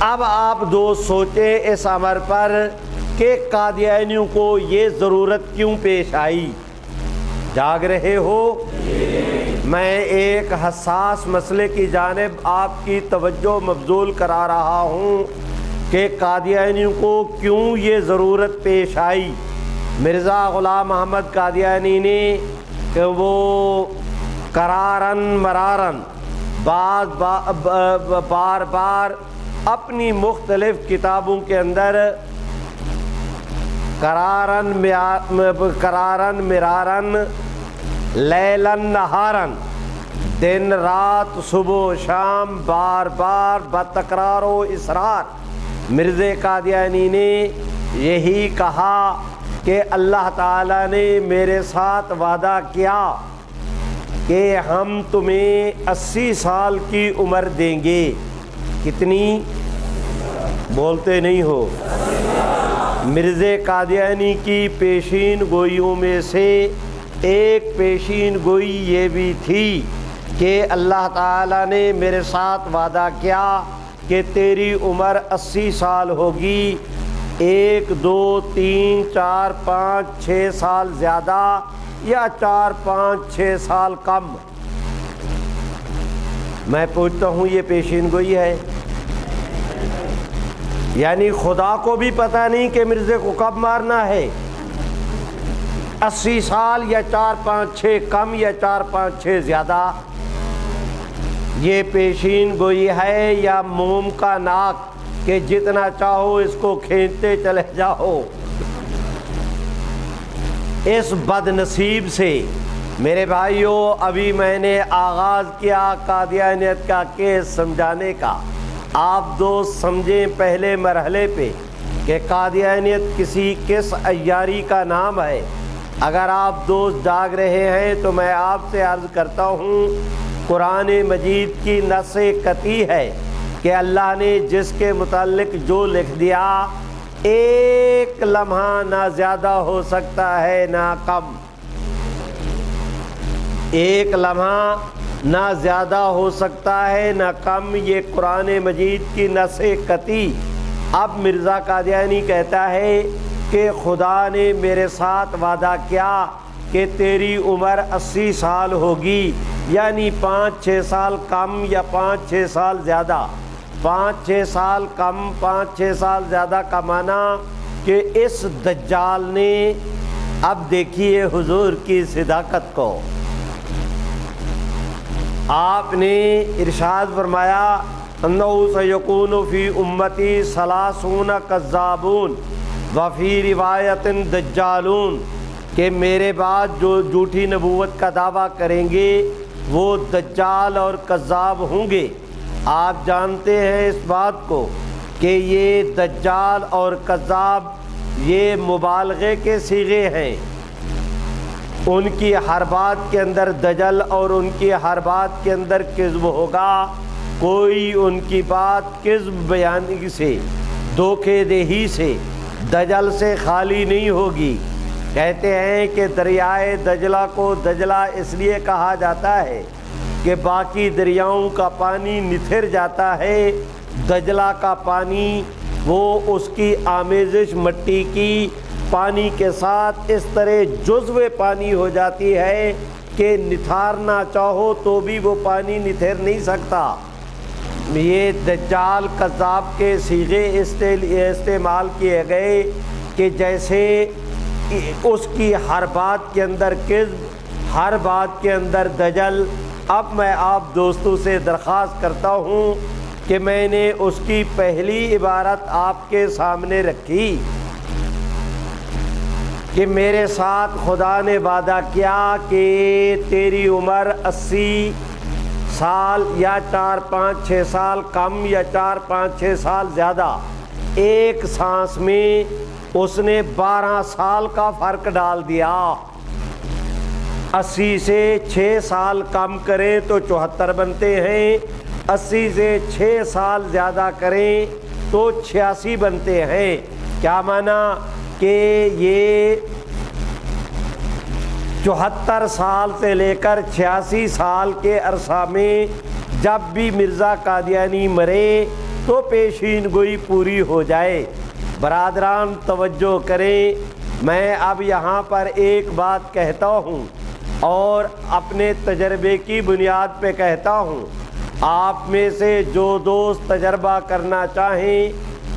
B: اب آپ دوست سوچیں اس امر پر کہ قادیانیوں کو یہ ضرورت کیوں پیش آئی؟ جاگ رہے ہو؟ میں ایک حساس مسئلے کی جانب آپ کی توجہ مبزول کرا رہا ہوں کہ قادیانیوں کو کیوں یہ ضرورت پیش آئی؟ مرزا غلام محمد قادیانی نے کہ وہ کرارن مرارن، بعض بار بار اپنی مختلف کتابوں کے اندر کرارن کرارن مرارن، لیلن نہارن، دن رات، صبح و شام، بار بار، بتکرار و اسرار۔ مرز قادیانی نے یہی کہا کہ اللہ تعالیٰ نے میرے ساتھ وعدہ کیا کہ ہم تمہیں اسی سال کی عمر دیں گے۔ کتنی بولتے نہیں ہو۔ مرز قادیانی کی پیشین گوئیوں میں سے ایک پیشین گوئی یہ بھی تھی کہ اللہ تعالیٰ نے میرے ساتھ وعدہ کیا کہ تیری عمر اسی سال ہوگی۔ ایک، دو، تین، چار، پانچ، چھ سال زیادہ یا چار، پانچ، چھ سال کم؟ میں پوچھتا ہوں یہ پیشین گوئی ہے۔ یعنی خدا کو بھی پتہ نہیں کہ مرزے کو کب مارنا ہے۔ اسی سال یا چار پانچ چھ کم یا چار پانچ چھ زیادہ۔ یہ پیشین گوئی ہے یا موم کا ناک کہ جتنا چاہو اس کو کھینچتے چلے جاؤ۔ اس بد نصیب سے میرے بھائیوں ابھی میں نے آغاز کیا قادیانیت کا کیس سمجھانے کا۔ آپ دوست سمجھیں پہلے مرحلے پہ کہ قادیانیت کسی کس ایاری کا نام ہے۔ اگر آپ دوست جاگ رہے ہیں تو میں آپ سے عرض کرتا ہوں، قرآن مجید کی نس قطعی ہے کہ اللہ نے جس کے متعلق جو لکھ دیا، ایک لمحہ نہ زیادہ ہو سکتا ہے، نہ کم۔ ایک لمحہ نہ زیادہ ہو سکتا ہے، نہ کم۔ یہ قرآن مجید کی نس قطعی۔ اب مرزا قادیانی کہتا ہے کہ خدا نے میرے ساتھ وعدہ کیا کہ تیری عمر اسی سال ہوگی یعنی پانچ چھ سال کم یا پانچ چھ سال زیادہ۔ پانچ چھ سال کم، پانچ چھ سال زیادہ کا معنی کہ اس دجال نے اب دیکھیے حضور کی صداقت کو۔ آپ نے ارشاد فرمایا، انہو سیکون فی امتی سلاسون قذابون وفی روایت دجالون، کہ میرے بعد جو جھوٹی نبوت کا دعویٰ کریں گے، وہ دجال اور قذاب ہوں گے۔ آپ جانتے ہیں اس بات کو کہ یہ دجال اور قذاب یہ مبالغے کے سیغے ہیں۔ ان کی ہر بات کے اندر دجل اور ان کی ہر بات کے اندر کذب ہوگا۔ کوئی ان کی بات کذب بیانی سے، دھوکے دہی سے، دجل سے خالی نہیں ہوگی۔ کہتے ہیں کہ دریائے دجلہ کو دجلہ اس لیے کہا جاتا ہے کہ باقی دریاؤں کا پانی نتھر جاتا ہے۔ دجلہ کا پانی، وہ اس کی آمیزش مٹی کی پانی کے ساتھ اس طرح جزو پانی ہو جاتی ہے کہ نتھارنا چاہو تو بھی وہ پانی نتھر نہیں سکتا۔ یہ دجال قذاب کے سیغے استعمال کیے گئے کہ جیسے اس کی ہر بات کے اندر کذب، ہر بات کے اندر دجل۔ اب میں آپ دوستوں سے درخواست کرتا ہوں کہ میں نے اس کی پہلی عبارت آپ کے سامنے رکھی۔ کہ میرے ساتھ خدا نے وعدہ کیا کہ تیری عمر اسی سال یا چار پانچ چھ سال کم یا چار پانچ چھ سال زیادہ ایک سانس میں اس نے بارہ سال کا فرق ڈال دیا۔ اسی سے چھ سال کم کریں تو چوہتر بنتے ہیں۔ اسی سے چھ سال زیادہ کریں تو چھیاسی بنتے ہیں۔ کیا معنی کہ یہ چوہتر سال سے لے کر چھیاسی سال کے عرصہ میں جب بھی مرزا قادیانی مرے تو پیشین گوئی پوری ہو جائے۔ برادران، توجہ کریں، میں اب یہاں پر ایک بات کہتا ہوں اور اپنے تجربے کی بنیاد پہ کہتا ہوں۔ آپ میں سے جو دوست تجربہ کرنا چاہیں،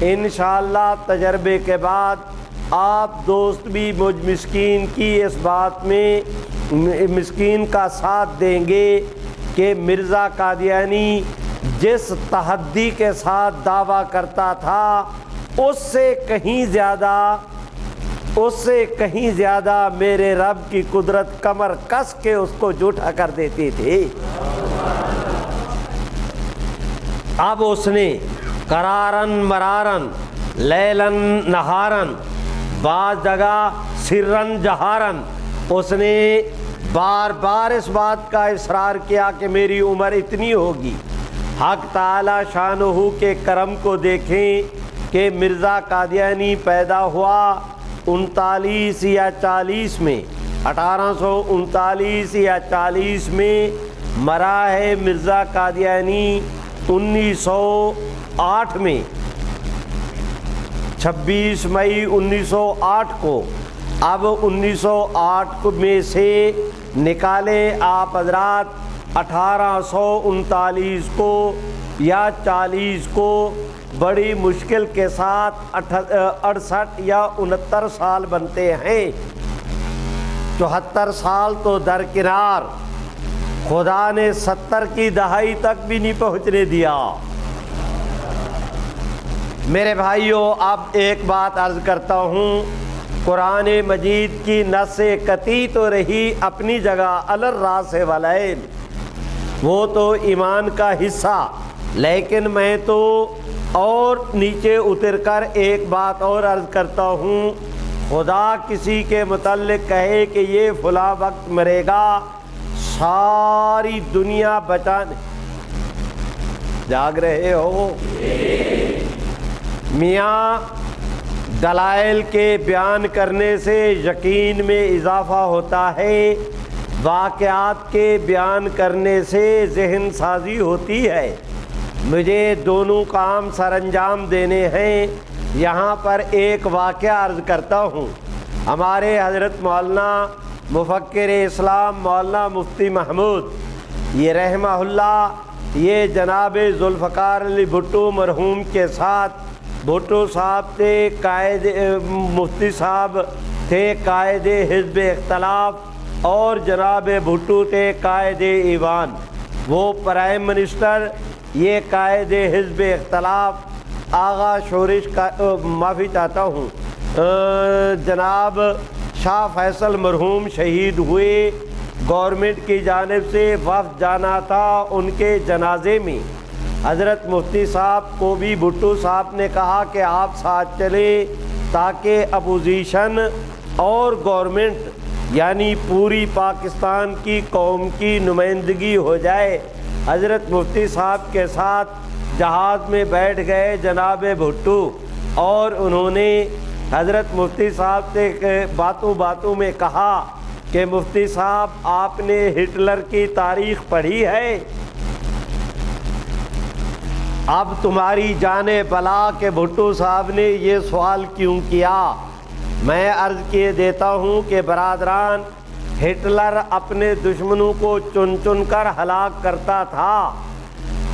B: انشاءاللہ تجربے کے بعد آپ دوست بھی مجھ مسکین کی اس بات میں مسکین کا ساتھ دیں گے کہ مرزا قادیانی جس تحدی کے ساتھ دعویٰ کرتا تھا، اس سے کہیں زیادہ، اس سے کہیں زیادہ میرے رب کی قدرت کمر کس کے اس کو جھوٹا کر دیتی تھی اب اس نے کرارن مرارن، لیلن نہارن بعض جگہ سرن جہارن اس نے بار بار اس بات کا اصرار کیا کہ میری عمر اتنی ہوگی۔ حق تعالی شان کے کرم کو دیکھیں کہ مرزا قادیانی پیدا ہوا انتالیس یا چالیس میں۔ اٹھارہ سو انتالیس یا چالیس میں مرا ہے مرزا قادیانی انیس سو آٹھ میں۔ چھبیس مئی انیس سو آٹھ کو اب انیس سو آٹھ میں سے نکالے آپ حضرات اٹھارہ سو انتالیس کو یا چالیس کو بڑی مشکل کے ساتھ اڑسٹھ یا انہتر سال بنتے ہیں۔ چوہتر سال تو درکنار۔ خدا نے ستر کی دہائی تک بھی نہیں پہنچنے دیا۔ میرے بھائیوں اب ایک بات عرض کرتا ہوں۔ قرآن مجید کی نس کتی تو رہی اپنی جگہ الراس ولین وہ تو ایمان کا حصہ، لیکن میں تو اور نیچے اتر کر ایک بات اور عرض کرتا ہوں۔ خدا کسی کے متعلق کہے کہ یہ فلاں وقت مرے گا، ساری دنیا بچانے جاگ رہے ہو۔ میاں دلائل کے بیان کرنے سے یقین میں اضافہ ہوتا ہے۔ واقعات کے بیان کرنے سے ذہن سازی ہوتی ہے۔ مجھے دونوں کام سر انجام دینے ہیں۔ یہاں پر ایک واقعہ عرض کرتا ہوں۔ ہمارے حضرت مولانا مفکر اسلام مولانا مفتی محمود، یہ رحمہ اللہ، یہ جناب ذوالفقار علی بھٹو مرحوم کے ساتھ بھٹو صاحب تھے، قائد مفتی صاحب تھے، قائد حزب اختلاف اور جناب بھٹو تھے، قائد ایوان۔ وہ پرائم منسٹر، یہ قائد حزب اختلاف۔ آغا شورش کا معافی چاہتا ہوں۔ جناب شاہ فیصل مرحوم شہید ہوئے۔ گورنمنٹ کی جانب سے وفد جانا تھا ان کے جنازے میں۔ حضرت مفتی صاحب کو بھی بھٹو صاحب نے کہا کہ آپ ساتھ چلے تاکہ اپوزیشن اور گورنمنٹ یعنی پوری پاکستان کی قوم کی نمائندگی ہو جائے۔ حضرت مفتی صاحب کے ساتھ جہاز میں بیٹھ گئے جناب بھٹو اور انہوں نے حضرت مفتی صاحب سے باتوں باتوں میں کہا کہ مفتی صاحب، آپ نے ہٹلر کی تاریخ پڑھی ہے؟ اب تمہاری جانے بلا کے بھٹو صاحب نے یہ سوال کیوں کیا؟ میں عرض کیے دیتا ہوں کہ برادران، ہٹلر اپنے دشمنوں کو چن چن کر ہلاک کرتا تھا۔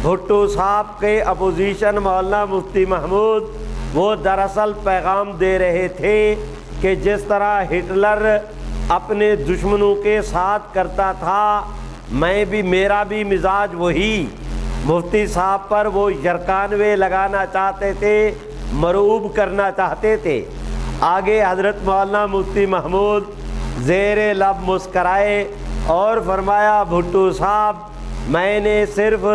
B: بھٹو صاحب کے اپوزیشن مولانا مفتی محمود وہ دراصل پیغام دے رہے تھے کہ جس طرح ہٹلر اپنے دشمنوں کے ساتھ کرتا تھا، میں بھی، میرا بھی مزاج وہی۔ مفتی صاحب پر وہ یرکانوے لگانا چاہتے تھے، مروب کرنا چاہتے تھے۔ آگے حضرت مولانا مفتی محمود زیر لب مسکرائے اور فرمایا، بھٹو صاحب، میں نے صرف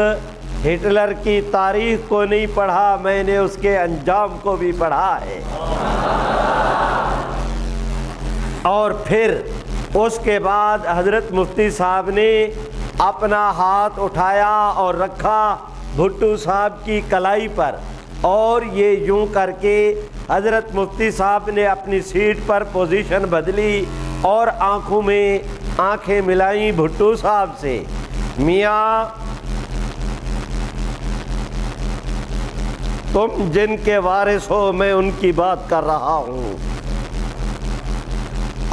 B: ہٹلر کی تاریخ کو نہیں پڑھا، میں نے اس کے انجام کو بھی پڑھا ہے۔ اور پھر اس کے بعد حضرت مفتی صاحب نے اپنا ہاتھ اٹھایا اور رکھا بھٹو صاحب کی کلائی پر۔ اور یہ یوں کر کے حضرت مفتی صاحب نے اپنی سیٹ پر پوزیشن بدلی اور آنکھوں میں آنکھیں ملائیں بھٹو صاحب سے۔ میاں، تم جن کے وارث ہو میں ان کی بات کر رہا ہوں۔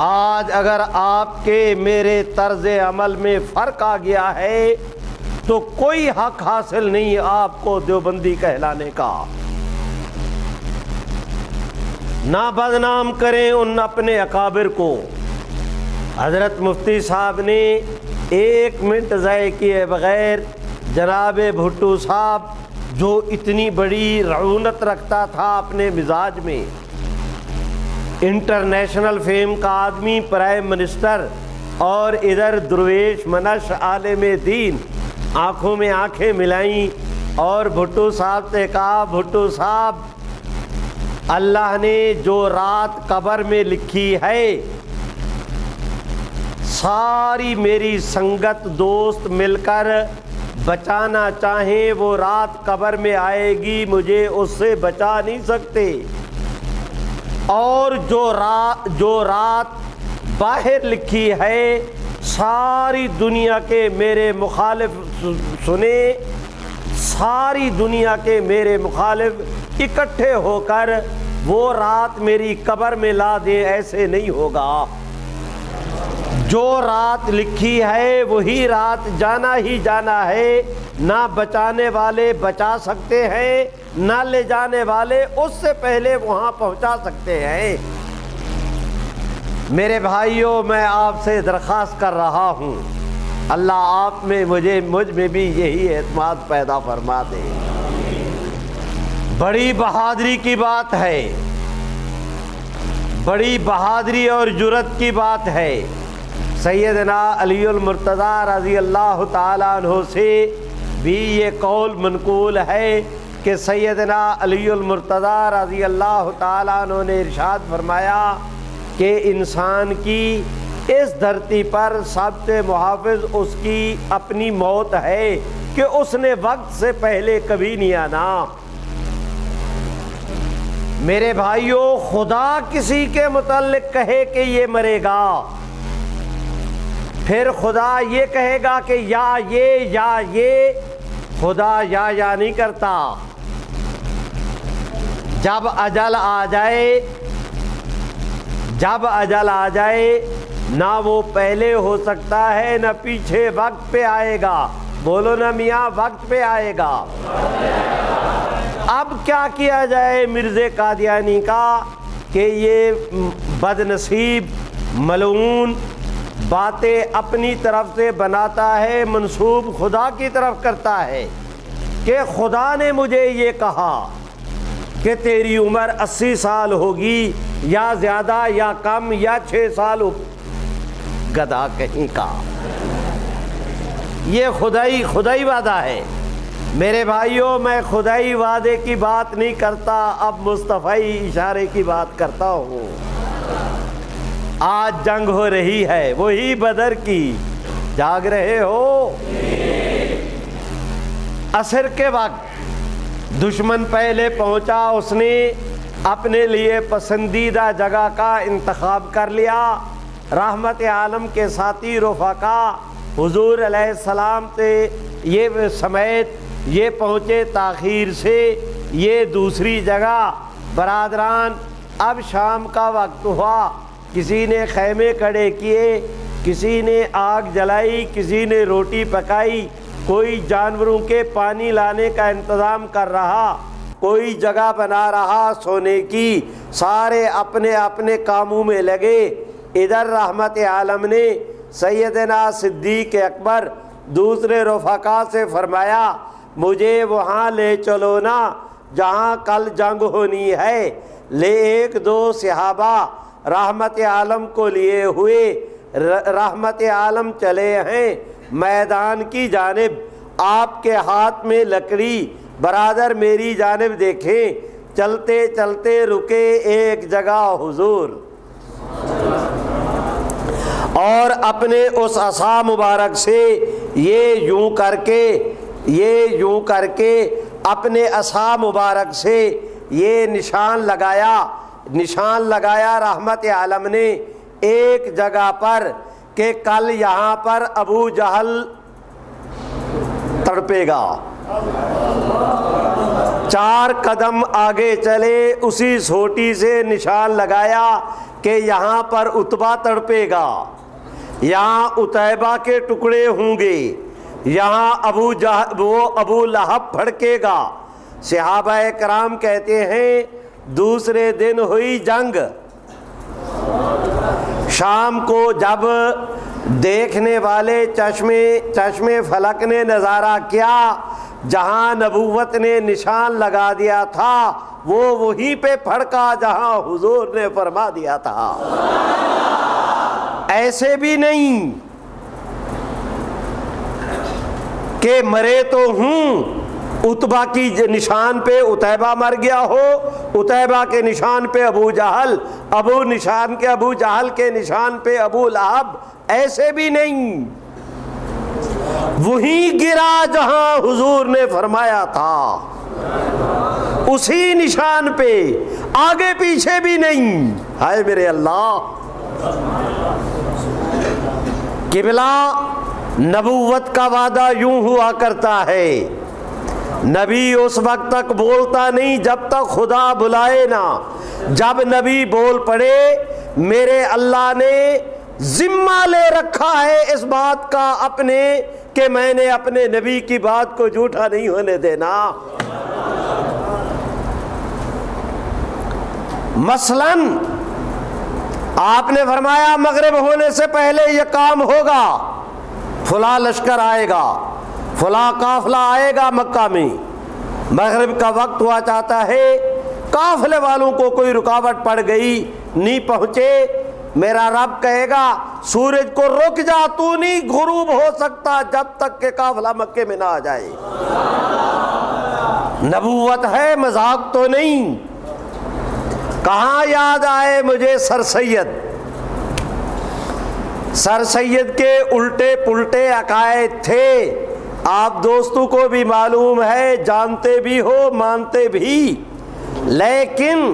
B: آج اگر آپ کے میرے طرز عمل میں فرق آ گیا ہے، تو کوئی حق حاصل نہیں آپ کو دیوبندی کہلانے کا۔ نہ بدنام کریں ان اپنے اکابر کو۔ حضرت مفتی صاحب نے ایک منٹ ضائع کیے بغیر جناب بھٹو صاحب، جو اتنی بڑی رعونت رکھتا تھا اپنے مزاج میں۔ انٹرنیشنل فیم کا آدمی پرائم منسٹر اور ادھر درویش منش عالم دین، آنکھوں میں آنکھیں ملائیں اور بھٹو صاحب سے کہا، بھٹو صاحب، اللہ نے جو رات قبر میں لکھی ہے، ساری میری سنگت دوست مل کر بچانا چاہیں وہ رات قبر میں آئے گی، مجھے اس سے بچا نہیں سکتے۔ اور جو رات جو رات باہر لکھی ہے، ساری دنیا کے میرے مخالف سنے، ساری دنیا کے میرے مخالف اکٹھے ہو کر وہ رات میری قبر میں لا دے، ایسے نہیں ہوگا۔ جو رات لکھی ہے وہی رات جانا ہی جانا ہے۔ نہ بچانے والے بچا سکتے ہیں، نہ لے جانے والے اس سے پہلے وہاں پہنچا سکتے ہیں۔ میرے بھائیوں، میں آپ سے درخواست کر رہا ہوں۔ اللہ آپ میں مجھے، مجھ میں بھی یہی اعتماد پیدا فرما دے۔ بڑی بہادری کی بات ہے۔ بڑی بہادری اور جرت کی بات ہے۔ سیدنا علی المرتضی رضی اللہ تعالیٰ عنہ سے بھی یہ قول منقول ہے کہ سیدنا علی المرتضی رضی اللہ تعالیٰ عنہ نے ارشاد فرمایا کہ انسان کی اس دھرتی پر سب سے محافظ اس کی اپنی موت ہے کہ اس نے وقت سے پہلے کبھی نہیں آنا۔ میرے بھائیوں خدا کسی کے متعلق کہے کہ یہ مرے گا۔ پھر خدا یہ کہے گا کہ یا یہ یا یہ۔ خدا یا یا نہیں کرتا۔ جب اجل آ جائے، جب اجل آ جائے، نہ وہ پہلے ہو سکتا ہے، نہ پیچھے وقت پہ آئے گا۔ بولو نا میاں، وقت پہ آئے گا۔ اب کیا کیا جائے مرزے قادیانی کا کہ یہ بد نصیب ملعون باتیں اپنی طرف سے بناتا ہے منصوب خدا کی طرف کرتا ہے۔ کہ خدا نے مجھے یہ کہا کہ تیری عمر اسی سال ہوگی، یا زیادہ، یا کم، یا چھ سال۔ گدا کہیں کا۔ یہ خدائی خدائی وعدہ ہے۔ میرے بھائیوں، میں خدائی وعدے کی بات نہیں کرتا، اب مصطفی اشارے کی بات کرتا ہوں۔ آج جنگ ہو رہی ہے، وہی بدر کی۔ جاگ رہے ہو۔ اثر کے وقت دشمن پہلے پہنچا، اس نے اپنے لیے پسندیدہ جگہ کا انتخاب کر لیا۔ رحمت عالم کے ساتھی رفقا حضور علیہ السلام سے یہ سمیت یہ پہنچے تاخیر سے۔ یہ دوسری جگہ، برادران، اب شام کا وقت ہوا۔ کسی نے خیمے کھڑے کیے، کسی نے آگ جلائی، کسی نے روٹی پکائی، کوئی جانوروں کے پانی لانے کا انتظام کر رہا، کوئی جگہ بنا رہا سونے کی، سارے اپنے اپنے کاموں میں لگے۔ ادھر رحمت عالم نے سیدنا صدیق اکبر دوسرے رفقا سے فرمایا، مجھے وہاں لے چلو نا، جہاں کل جنگ ہونی ہے۔ لے ایک دو صحابہ رحمت عالم کو لیے ہوئے رحمت عالم چلے ہیں۔ میدان کی جانب آپ کے ہاتھ میں لکڑی، برادر میری جانب دیکھیں۔ چلتے چلتے رکے ایک جگہ حضور۔ اور اپنے اس عصا مبارک سے یہ یوں کر کے، یہ یوں کر کے اپنے عصا مبارک سے یہ نشان لگایا۔ نشان لگایا رحمت عالم نے ایک جگہ پر کہ کل یہاں پر ابو جہل تڑپے گا۔ چار قدم آگے چلے، اسی سوٹی سے نشان لگایا کہ یہاں پر اتبا تڑپے گا۔ یہاں اتیبہ کے ٹکڑے ہوں گے۔ یہاں ابو جہ وہ ابو لہب پھڑکے گا۔ صحابہ کرام کہتے ہیں دوسرے دن ہوئی جنگ۔ شام کو جب دیکھنے والے چشمے چشمے فلک نے نظارہ کیا، جہاں نبوت نے نشان لگا دیا تھا، وہ وہیں پہ پھڑکا جہاں حضور نے فرما دیا تھا۔ ایسے بھی نہیں کہ مرے تو ہوں اتبا کی نشان پہ اتیبہ مر گیا ہو، اتیبہ کے نشان پہ ابو جہل، ابو نشان کے، ابو جہل کے نشان پہ ابو لہب، ایسے بھی نہیں۔ وہی گرا جہاں حضور نے فرمایا تھا۔ اسی نشان پہ آگے پیچھے بھی نہیں۔ ہائے میرے اللہ۔ قبلہ نبوت کا وعدہ یوں ہوا کرتا ہے۔ نبی اس وقت تک بولتا نہیں، جب تک خدا بلائے نا جب نبی بول پڑے، میرے اللہ نے ذمہ لے رکھا ہے اس بات کا اپنے، کہ میں نے اپنے نبی کی بات کو جھوٹا نہیں ہونے دینا۔ مثلا، آپ نے فرمایا، مغرب ہونے سے پہلے یہ کام ہوگا، فلاں لشکر آئے گا۔ فلاں قافلہ آئے گا مکہ میں۔ مغرب کا وقت ہوا چاہتا ہے۔ قافلے والوں کو کوئی رکاوٹ پڑ گئی، نہیں پہنچے۔ میرا رب کہے گا، سورج کو رک جا، تو نہیں غروب ہو سکتا جب تک کہ قافلہ مکے میں نہ آ جائے۔ نبوت ہے، مذاق تو نہیں۔ کہاں یاد آئے مجھے سر سید؟ سر سید کے الٹے پلٹے عقائد تھے۔ آپ دوستوں کو بھی معلوم ہے، جانتے بھی ہو، مانتے بھی۔ لیکن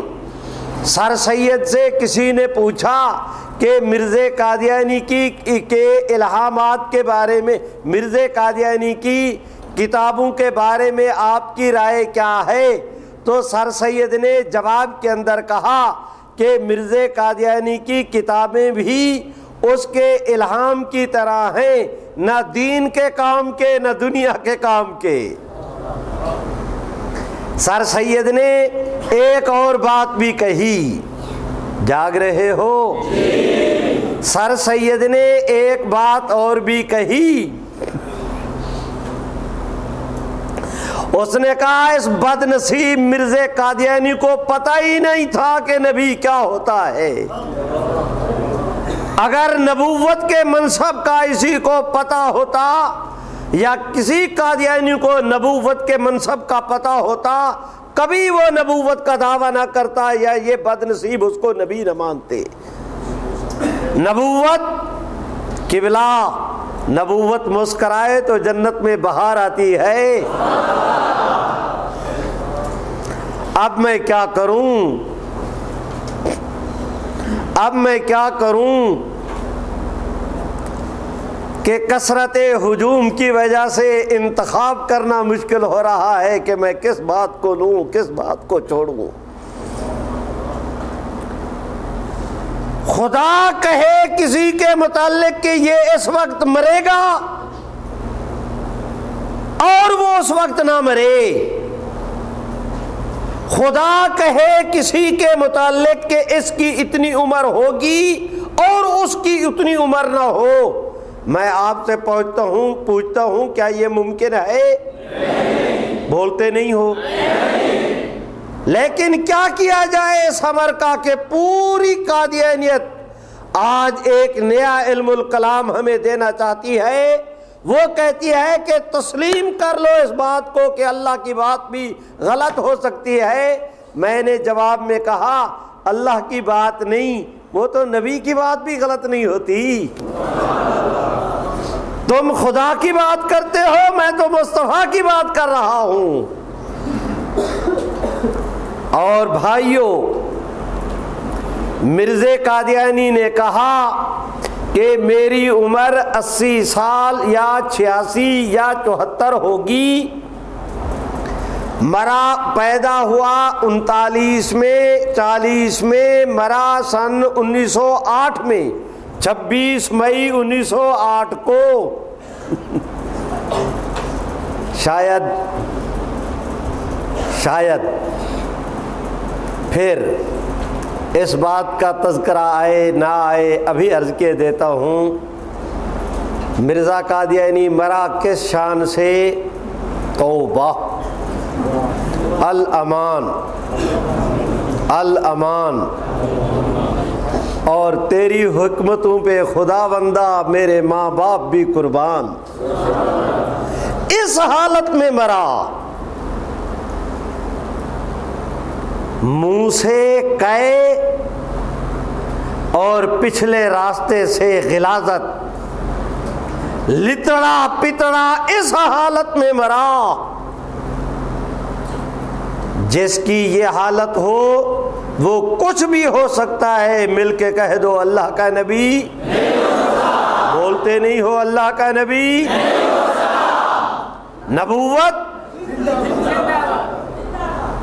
B: سر سید سے کسی نے پوچھا کہ مرزے قادیانی کی، کے الہامات کے بارے میں مرزے قادیانی کی کتابوں کے بارے میں آپ کی رائے کیا ہے؟ تو سر سید نے جواب کے اندر کہا کہ مرزے قادیانی کی کتابیں بھی اس کے الہام کی طرح ہیں، نہ دین کے کام کے، نہ دنیا کے کام کے۔ سر سید نے ایک اور بات بھی کہی، جاگ رہے ہو۔ سر سید نے ایک بات اور بھی کہی۔ اس نے کہا، اس بد نصیب مرزے قادیانی کو پتہ ہی نہیں تھا کہ نبی کیا ہوتا ہے۔ اگر نبوت کے منصب کا اسی کو پتہ ہوتا یا کسی قادیانی کو نبوت کے منصب کا پتہ ہوتا، کبھی وہ نبوت کا دعویٰ نہ کرتا یا یہ بد نصیب اس کو نبی نہ مانتے۔ نبوت قبلہ، نبوت مسکرائے تو جنت میں بہار آتی ہے۔ اب میں کیا کروں؟ اب میں کیا کروں کہ کثرت ہجوم کی وجہ سے انتخاب کرنا مشکل ہو رہا ہے کہ میں کس بات کو لوں، کس بات کو چھوڑوں؟ خدا کہے کسی کے متعلق کہ یہ اس وقت مرے گا اور وہ اس وقت نہ مرے۔ خدا کہے کسی کے متعلق کہ اس کی اتنی عمر ہوگی اور اس کی اتنی عمر نہ ہو۔ میں آپ سے پہنچتا ہوں، پوچھتا ہوں، کیا یہ ممکن ہے؟ بولتے نہیں ہو۔ لیکن کیا کیا جائے اس عمر کا کہ پوری قادیانیت؟ آج ایک نیا علم الکلام ہمیں دینا چاہتی ہے۔ وہ کہتی ہے کہ تسلیم کر لو اس بات کو کہ اللہ کی بات بھی غلط ہو سکتی ہے۔ میں نے جواب میں کہا، اللہ کی بات نہیں، وہ تو نبی کی بات بھی غلط نہیں ہوتی۔ تم خدا کی بات کرتے ہو، میں تو مصطفیٰ کی بات کر رہا ہوں۔ اور بھائیوں مرزے قادیانی نے کہا کہ میری عمر اسی سال یا چھیاسی یا چوہتر ہوگی۔ مرا پیدا ہوا انتالیس میں، چالیس میں، مرا سن انیس سو آٹھ میں، چھبیس مئی انیس سو آٹھ کو۔ شاید شاید۔ پھر اس بات کا تذکرہ آئے نہ آئے ابھی عرض کے دیتا ہوں۔ مرزا قادیانی یعنی مرا کس شان سے؟ توبہ۔ الامان۔ الامان۔ اور تیری حکمتوں پہ خدا بندہ میرے ماں باپ بھی قربان۔ اس حالت میں مرا۔ منہ سے کئے اور پچھلے راستے سے غلازت، لتڑا پتڑا اس حالت میں مرا۔ جس کی یہ حالت ہو، وہ کچھ بھی ہو سکتا ہے۔ مل کے کہہ دو، اللہ کا نبی۔ بولتے نہیں ہو، اللہ کا نبی۔ نبوت۔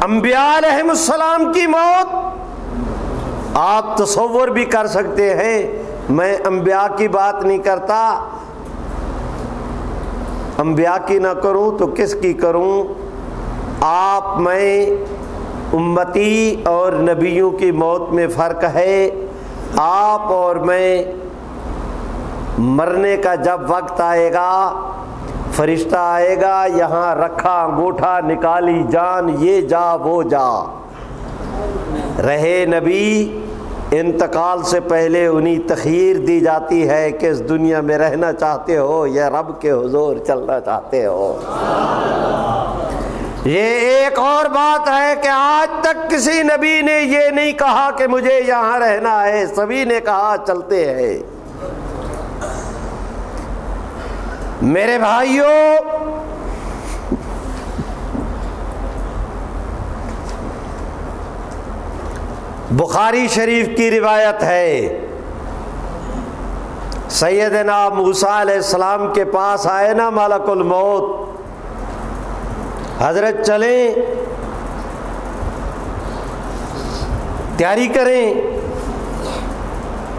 B: انبیاء علیہ السلام کی موت، آپ تصور بھی کر سکتے ہیں، میں انبیاء کی بات نہیں کرتا۔ انبیاء کی نہ کروں تو کس کی کروں؟ آپ، میں، امتی اور نبیوں کی موت میں فرق ہے۔ آپ اور میں مرنے کا جب وقت آئے گا فرشتہ آئے گا، یہاں رکھا، انگوٹھا نکالی، جان یہ جا، وہ جا۔ رہے نبی، انتقال سے پہلے انہیں تخیر دی جاتی ہے کہ اس دنیا میں رہنا چاہتے ہو یا رب کے حضور چلنا چاہتے ہو۔ یہ ایک اور بات ہے کہ آج تک کسی نبی نے یہ نہیں کہا کہ مجھے یہاں رہنا ہے، سبھی نے کہا چلتے ہیں۔ میرے بھائیوں بخاری شریف کی روایت ہے، سیدنا موسا علیہ السلام کے پاس آئے نا مالک الموت۔ حضرت چلیں، تیاری کریں۔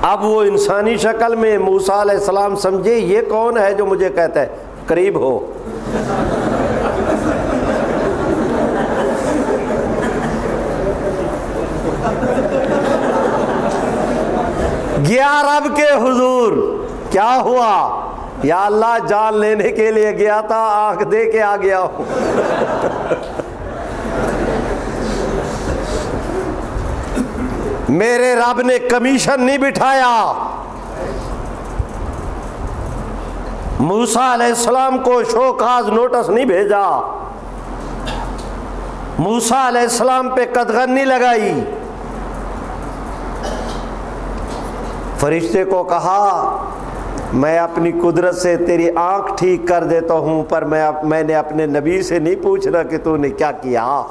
B: اب وہ انسانی شکل میں موسا علیہ السلام سمجھے یہ کون ہے جو مجھے کہتا ہے قریب ہو۔ گیا رب کے حضور، کیا ہوا؟ یا اللہ جان لینے کے لیے گیا تھا، آنکھ دے کے آ گیا ہوں۔ میرے رب نے کمیشن نہیں بٹھایا۔ موسا علیہ السلام کو شوکاز نوٹس نہیں بھیجا۔ موسا علیہ السلام پہ قدغن نہیں لگائی۔ فرشتے کو کہا، میں اپنی قدرت سے تیری آنکھ ٹھیک کر دیتا ہوں، پر میں میں نے اپنے نبی سے نہیں پوچھنا کہ تو نے کیا کیا۔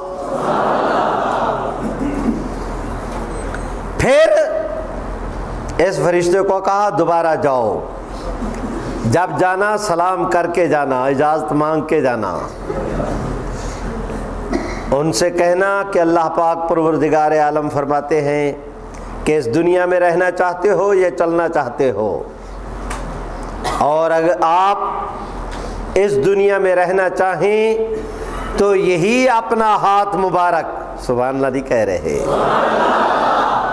B: پھر اس فرشتے کو کہا، دوبارہ جاؤ۔ جب جانا، سلام کر کے جانا، اجازت مانگ کے جانا۔ ان سے کہنا کہ اللہ پاک پروردگار عالم فرماتے ہیں کہ اس دنیا میں رہنا چاہتے ہو یا چلنا چاہتے ہو؟ اور اگر آپ اس دنیا میں رہنا چاہیں تو یہی اپنا ہاتھ مبارک، سبحان اللہ نہیں کہہ رہے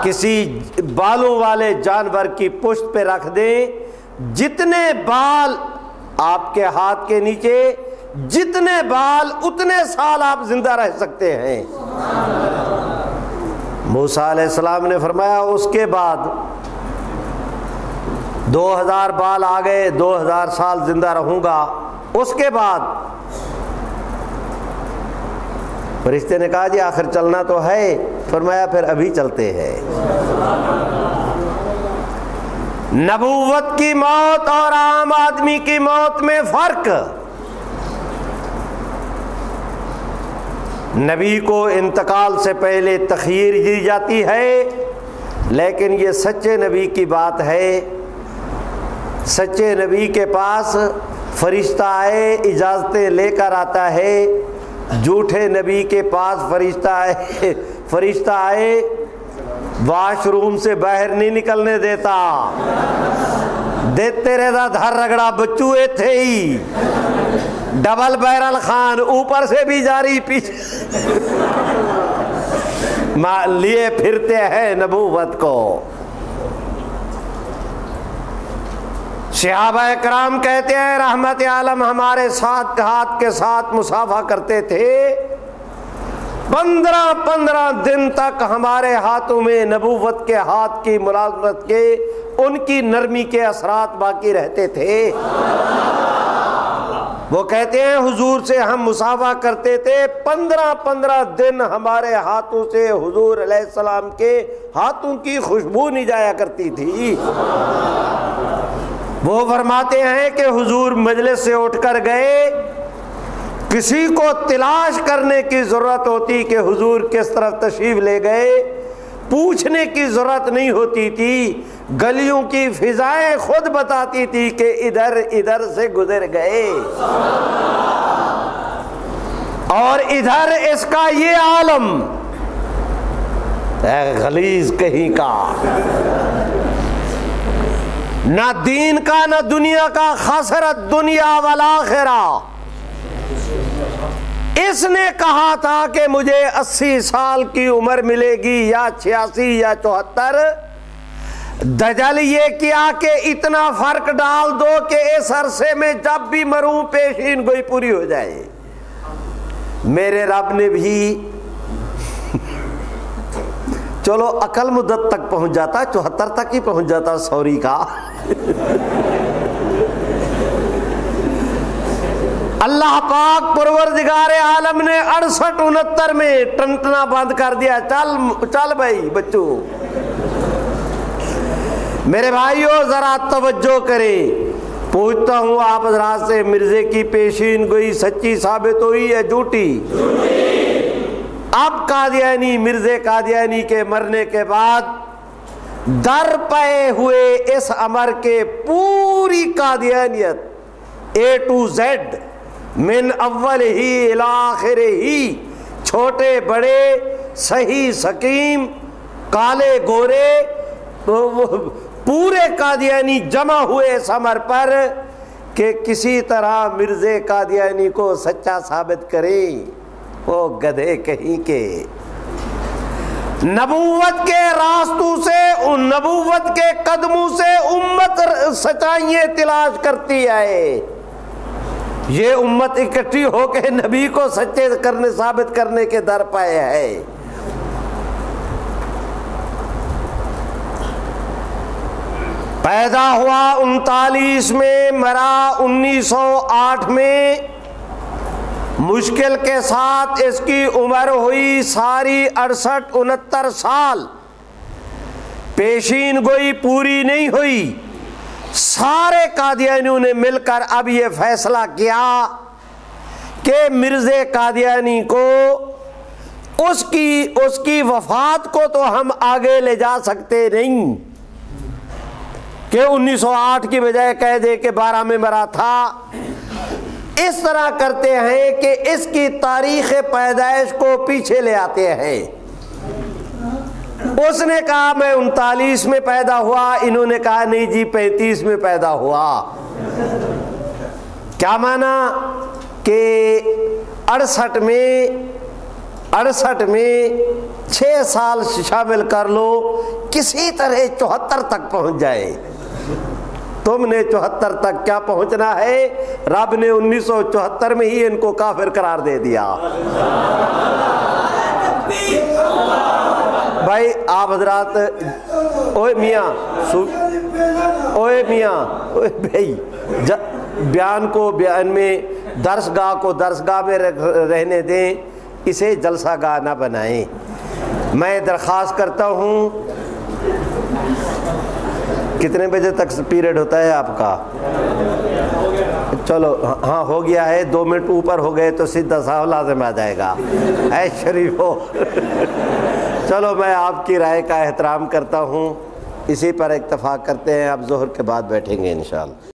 B: کسی بالوں والے جانور کی پشت پہ رکھ دیں۔ جتنے بال آپ کے ہاتھ کے نیچے، جتنے بال اتنے سال آپ زندہ رہ سکتے ہیں۔ موسا علیہ السلام نے فرمایا، اس کے بعد دو ہزار بال آ گئے، دو ہزار سال زندہ رہوں گا۔ اس کے بعد فرشتے نے کہا جی آخر چلنا تو ہے۔ فرمایا پھر ابھی چلتے ہیں۔ نبوت کی موت اور عام آدمی کی موت میں فرق۔ نبی کو انتقال سے پہلے تخیر دی جاتی ہے، لیکن یہ سچے نبی کی بات ہے۔ سچے نبی کے پاس فرشتہ آئے، اجازتیں لے کر آتا ہے۔ جھوٹے نبی کے پاس فرشتہ آئے فرشتہ آئے واش روم سے باہر نہیں نکلنے دیتا۔ دیتے رہتا دھر رگڑا بچو تھے ہی۔ ڈبل بیرل خان، اوپر سے بھی جاری، پیچھے۔ لیے پھرتے ہیں نبوت کو۔ صحابہ کرام کہتے ہیں، رحمت عالم ہمارے ساتھ ہاتھ کے ساتھ مسافہ کرتے تھے۔ پندرہ پندرہ دن تک ہمارے ہاتھوں میں نبوت کے، ہاتھ کی ملازمت کے، ان کی نرمی کے اثرات باقی رہتے تھے۔ وہ کہتے ہیں، حضور سے ہم مسافہ کرتے تھے۔ پندرہ پندرہ دن ہمارے ہاتھوں سے حضور علیہ السلام کے ہاتھوں کی خوشبو نہیں جایا کرتی تھی۔ وہ فرماتے ہیں کہ حضور مجلس سے اٹھ کر گئے، کسی کو تلاش کرنے کی ضرورت ہوتی کہ حضور کس طرف تشریف لے گئے، پوچھنے کی ضرورت نہیں ہوتی تھی، گلیوں کی فضائیں خود بتاتی تھی کہ ادھر ادھر سے گزر گئے۔ اور ادھر اس کا یہ عالم غلیظ کہیں کا۔ نہ دین کا نہ دنیا کا خسرت دنیا والا اس نے کہا تھا کہ مجھے اسی سال کی عمر ملے گی یا چھیاسی یا چوہتر۔ دجل یہ کیا کہ اتنا فرق ڈال دو کہ اس عرصے میں جب بھی مروں پیشین گوئی پوری ہو جائے۔ میرے رب نے بھی چلو عقل مدت تک پہنچ جاتا، چوہتر تک ہی پہنچ جاتا سوری کا۔ اللہ پاک پروردگار عالم نے اڑسٹھ انہتر میں ٹنٹنا بند کر دیا چل چل بھائی بچوں۔ میرے بھائیو ذرا توجہ کریں۔ پوچھتا ہوں آپ حضرات سے مرزے کی پیشین گوئی سچی ثابت ہوئی ہے جھوٹی؟ اب قادیانی مرزے قادیانی کے مرنے کے بعد در پے ہوئے اس امر کے پوری قادیانیت اے ٹو زیڈ من اول ہی الاخر ہی چھوٹے بڑے صحیح سکیم کالے گورے پورے قادیانی جمع ہوئے سمر پر کہ کسی طرح مرزے قادیانی کو سچا ثابت کریں وہ گدھے کہیں کے نبوت کے راستوں سے نبوت کے قدموں سے امت سچائییں تلاش کرتی ہے یہ امت اکٹھی ہو کے نبی کو سچے کرنے، ثابت کرنے کے در پائے ہے۔ پیدا ہوا انتالیس میں، مرا انیس سو آٹھ میں۔ مشکل کے ساتھ اس کی عمر ہوئی ساری اڑسٹھ، انہتر سال۔ پیشین گوئی پوری نہیں ہوئی۔ سارے قادیانیوں نے مل کر اب یہ فیصلہ کیا کہ مرزے قادیانی کو اس کی اس کی وفات کو تو ہم آگے لے جا سکتے نہیں۔ کہ انیس سو آٹھ کی بجائے کہہ دے کہ بارہ میں مرا تھا۔ اس طرح کرتے ہیں کہ اس کی تاریخ پیدائش کو پیچھے لے آتے ہیں۔ اس نے کہا، میں انتالیس میں پیدا ہوا، انہوں نے کہا، نہیں جی پینتیس میں پیدا ہوا۔ کیا مانا؟ کہ اڑسٹھ میں اڑسٹھ میں چھ سال شامل کر لو، کسی طرح چوہتر تک پہنچ جائے۔ تم نے چوہتر تک کیا پہنچنا ہے؟ رب نے انیس سو چوہتر میں ہی ان کو کافر قرار دے دیا۔ بھائی، آپ حضرات اوے میاں اوے میاں اوے بھائی بیان کو بیان میں درس گاہ کو درس گاہ میں رہنے دیں، اسے جلسہ گاہ نہ بنائیں۔ میں درخواست کرتا ہوں کتنے بجے تک پیریڈ ہوتا ہے آپ کا؟ چلو ہاں ہو گیا ہے، دو منٹ اوپر ہو گئے تو سیدھا صاحب لازم آ جائے گا۔ اے شریف ہو۔ چلو، میں آپ کی رائے کا احترام کرتا ہوں۔ اسی پر اتفاق کرتے ہیں۔ آپ ظہر کے بعد بیٹھیں گے انشاءاللہ۔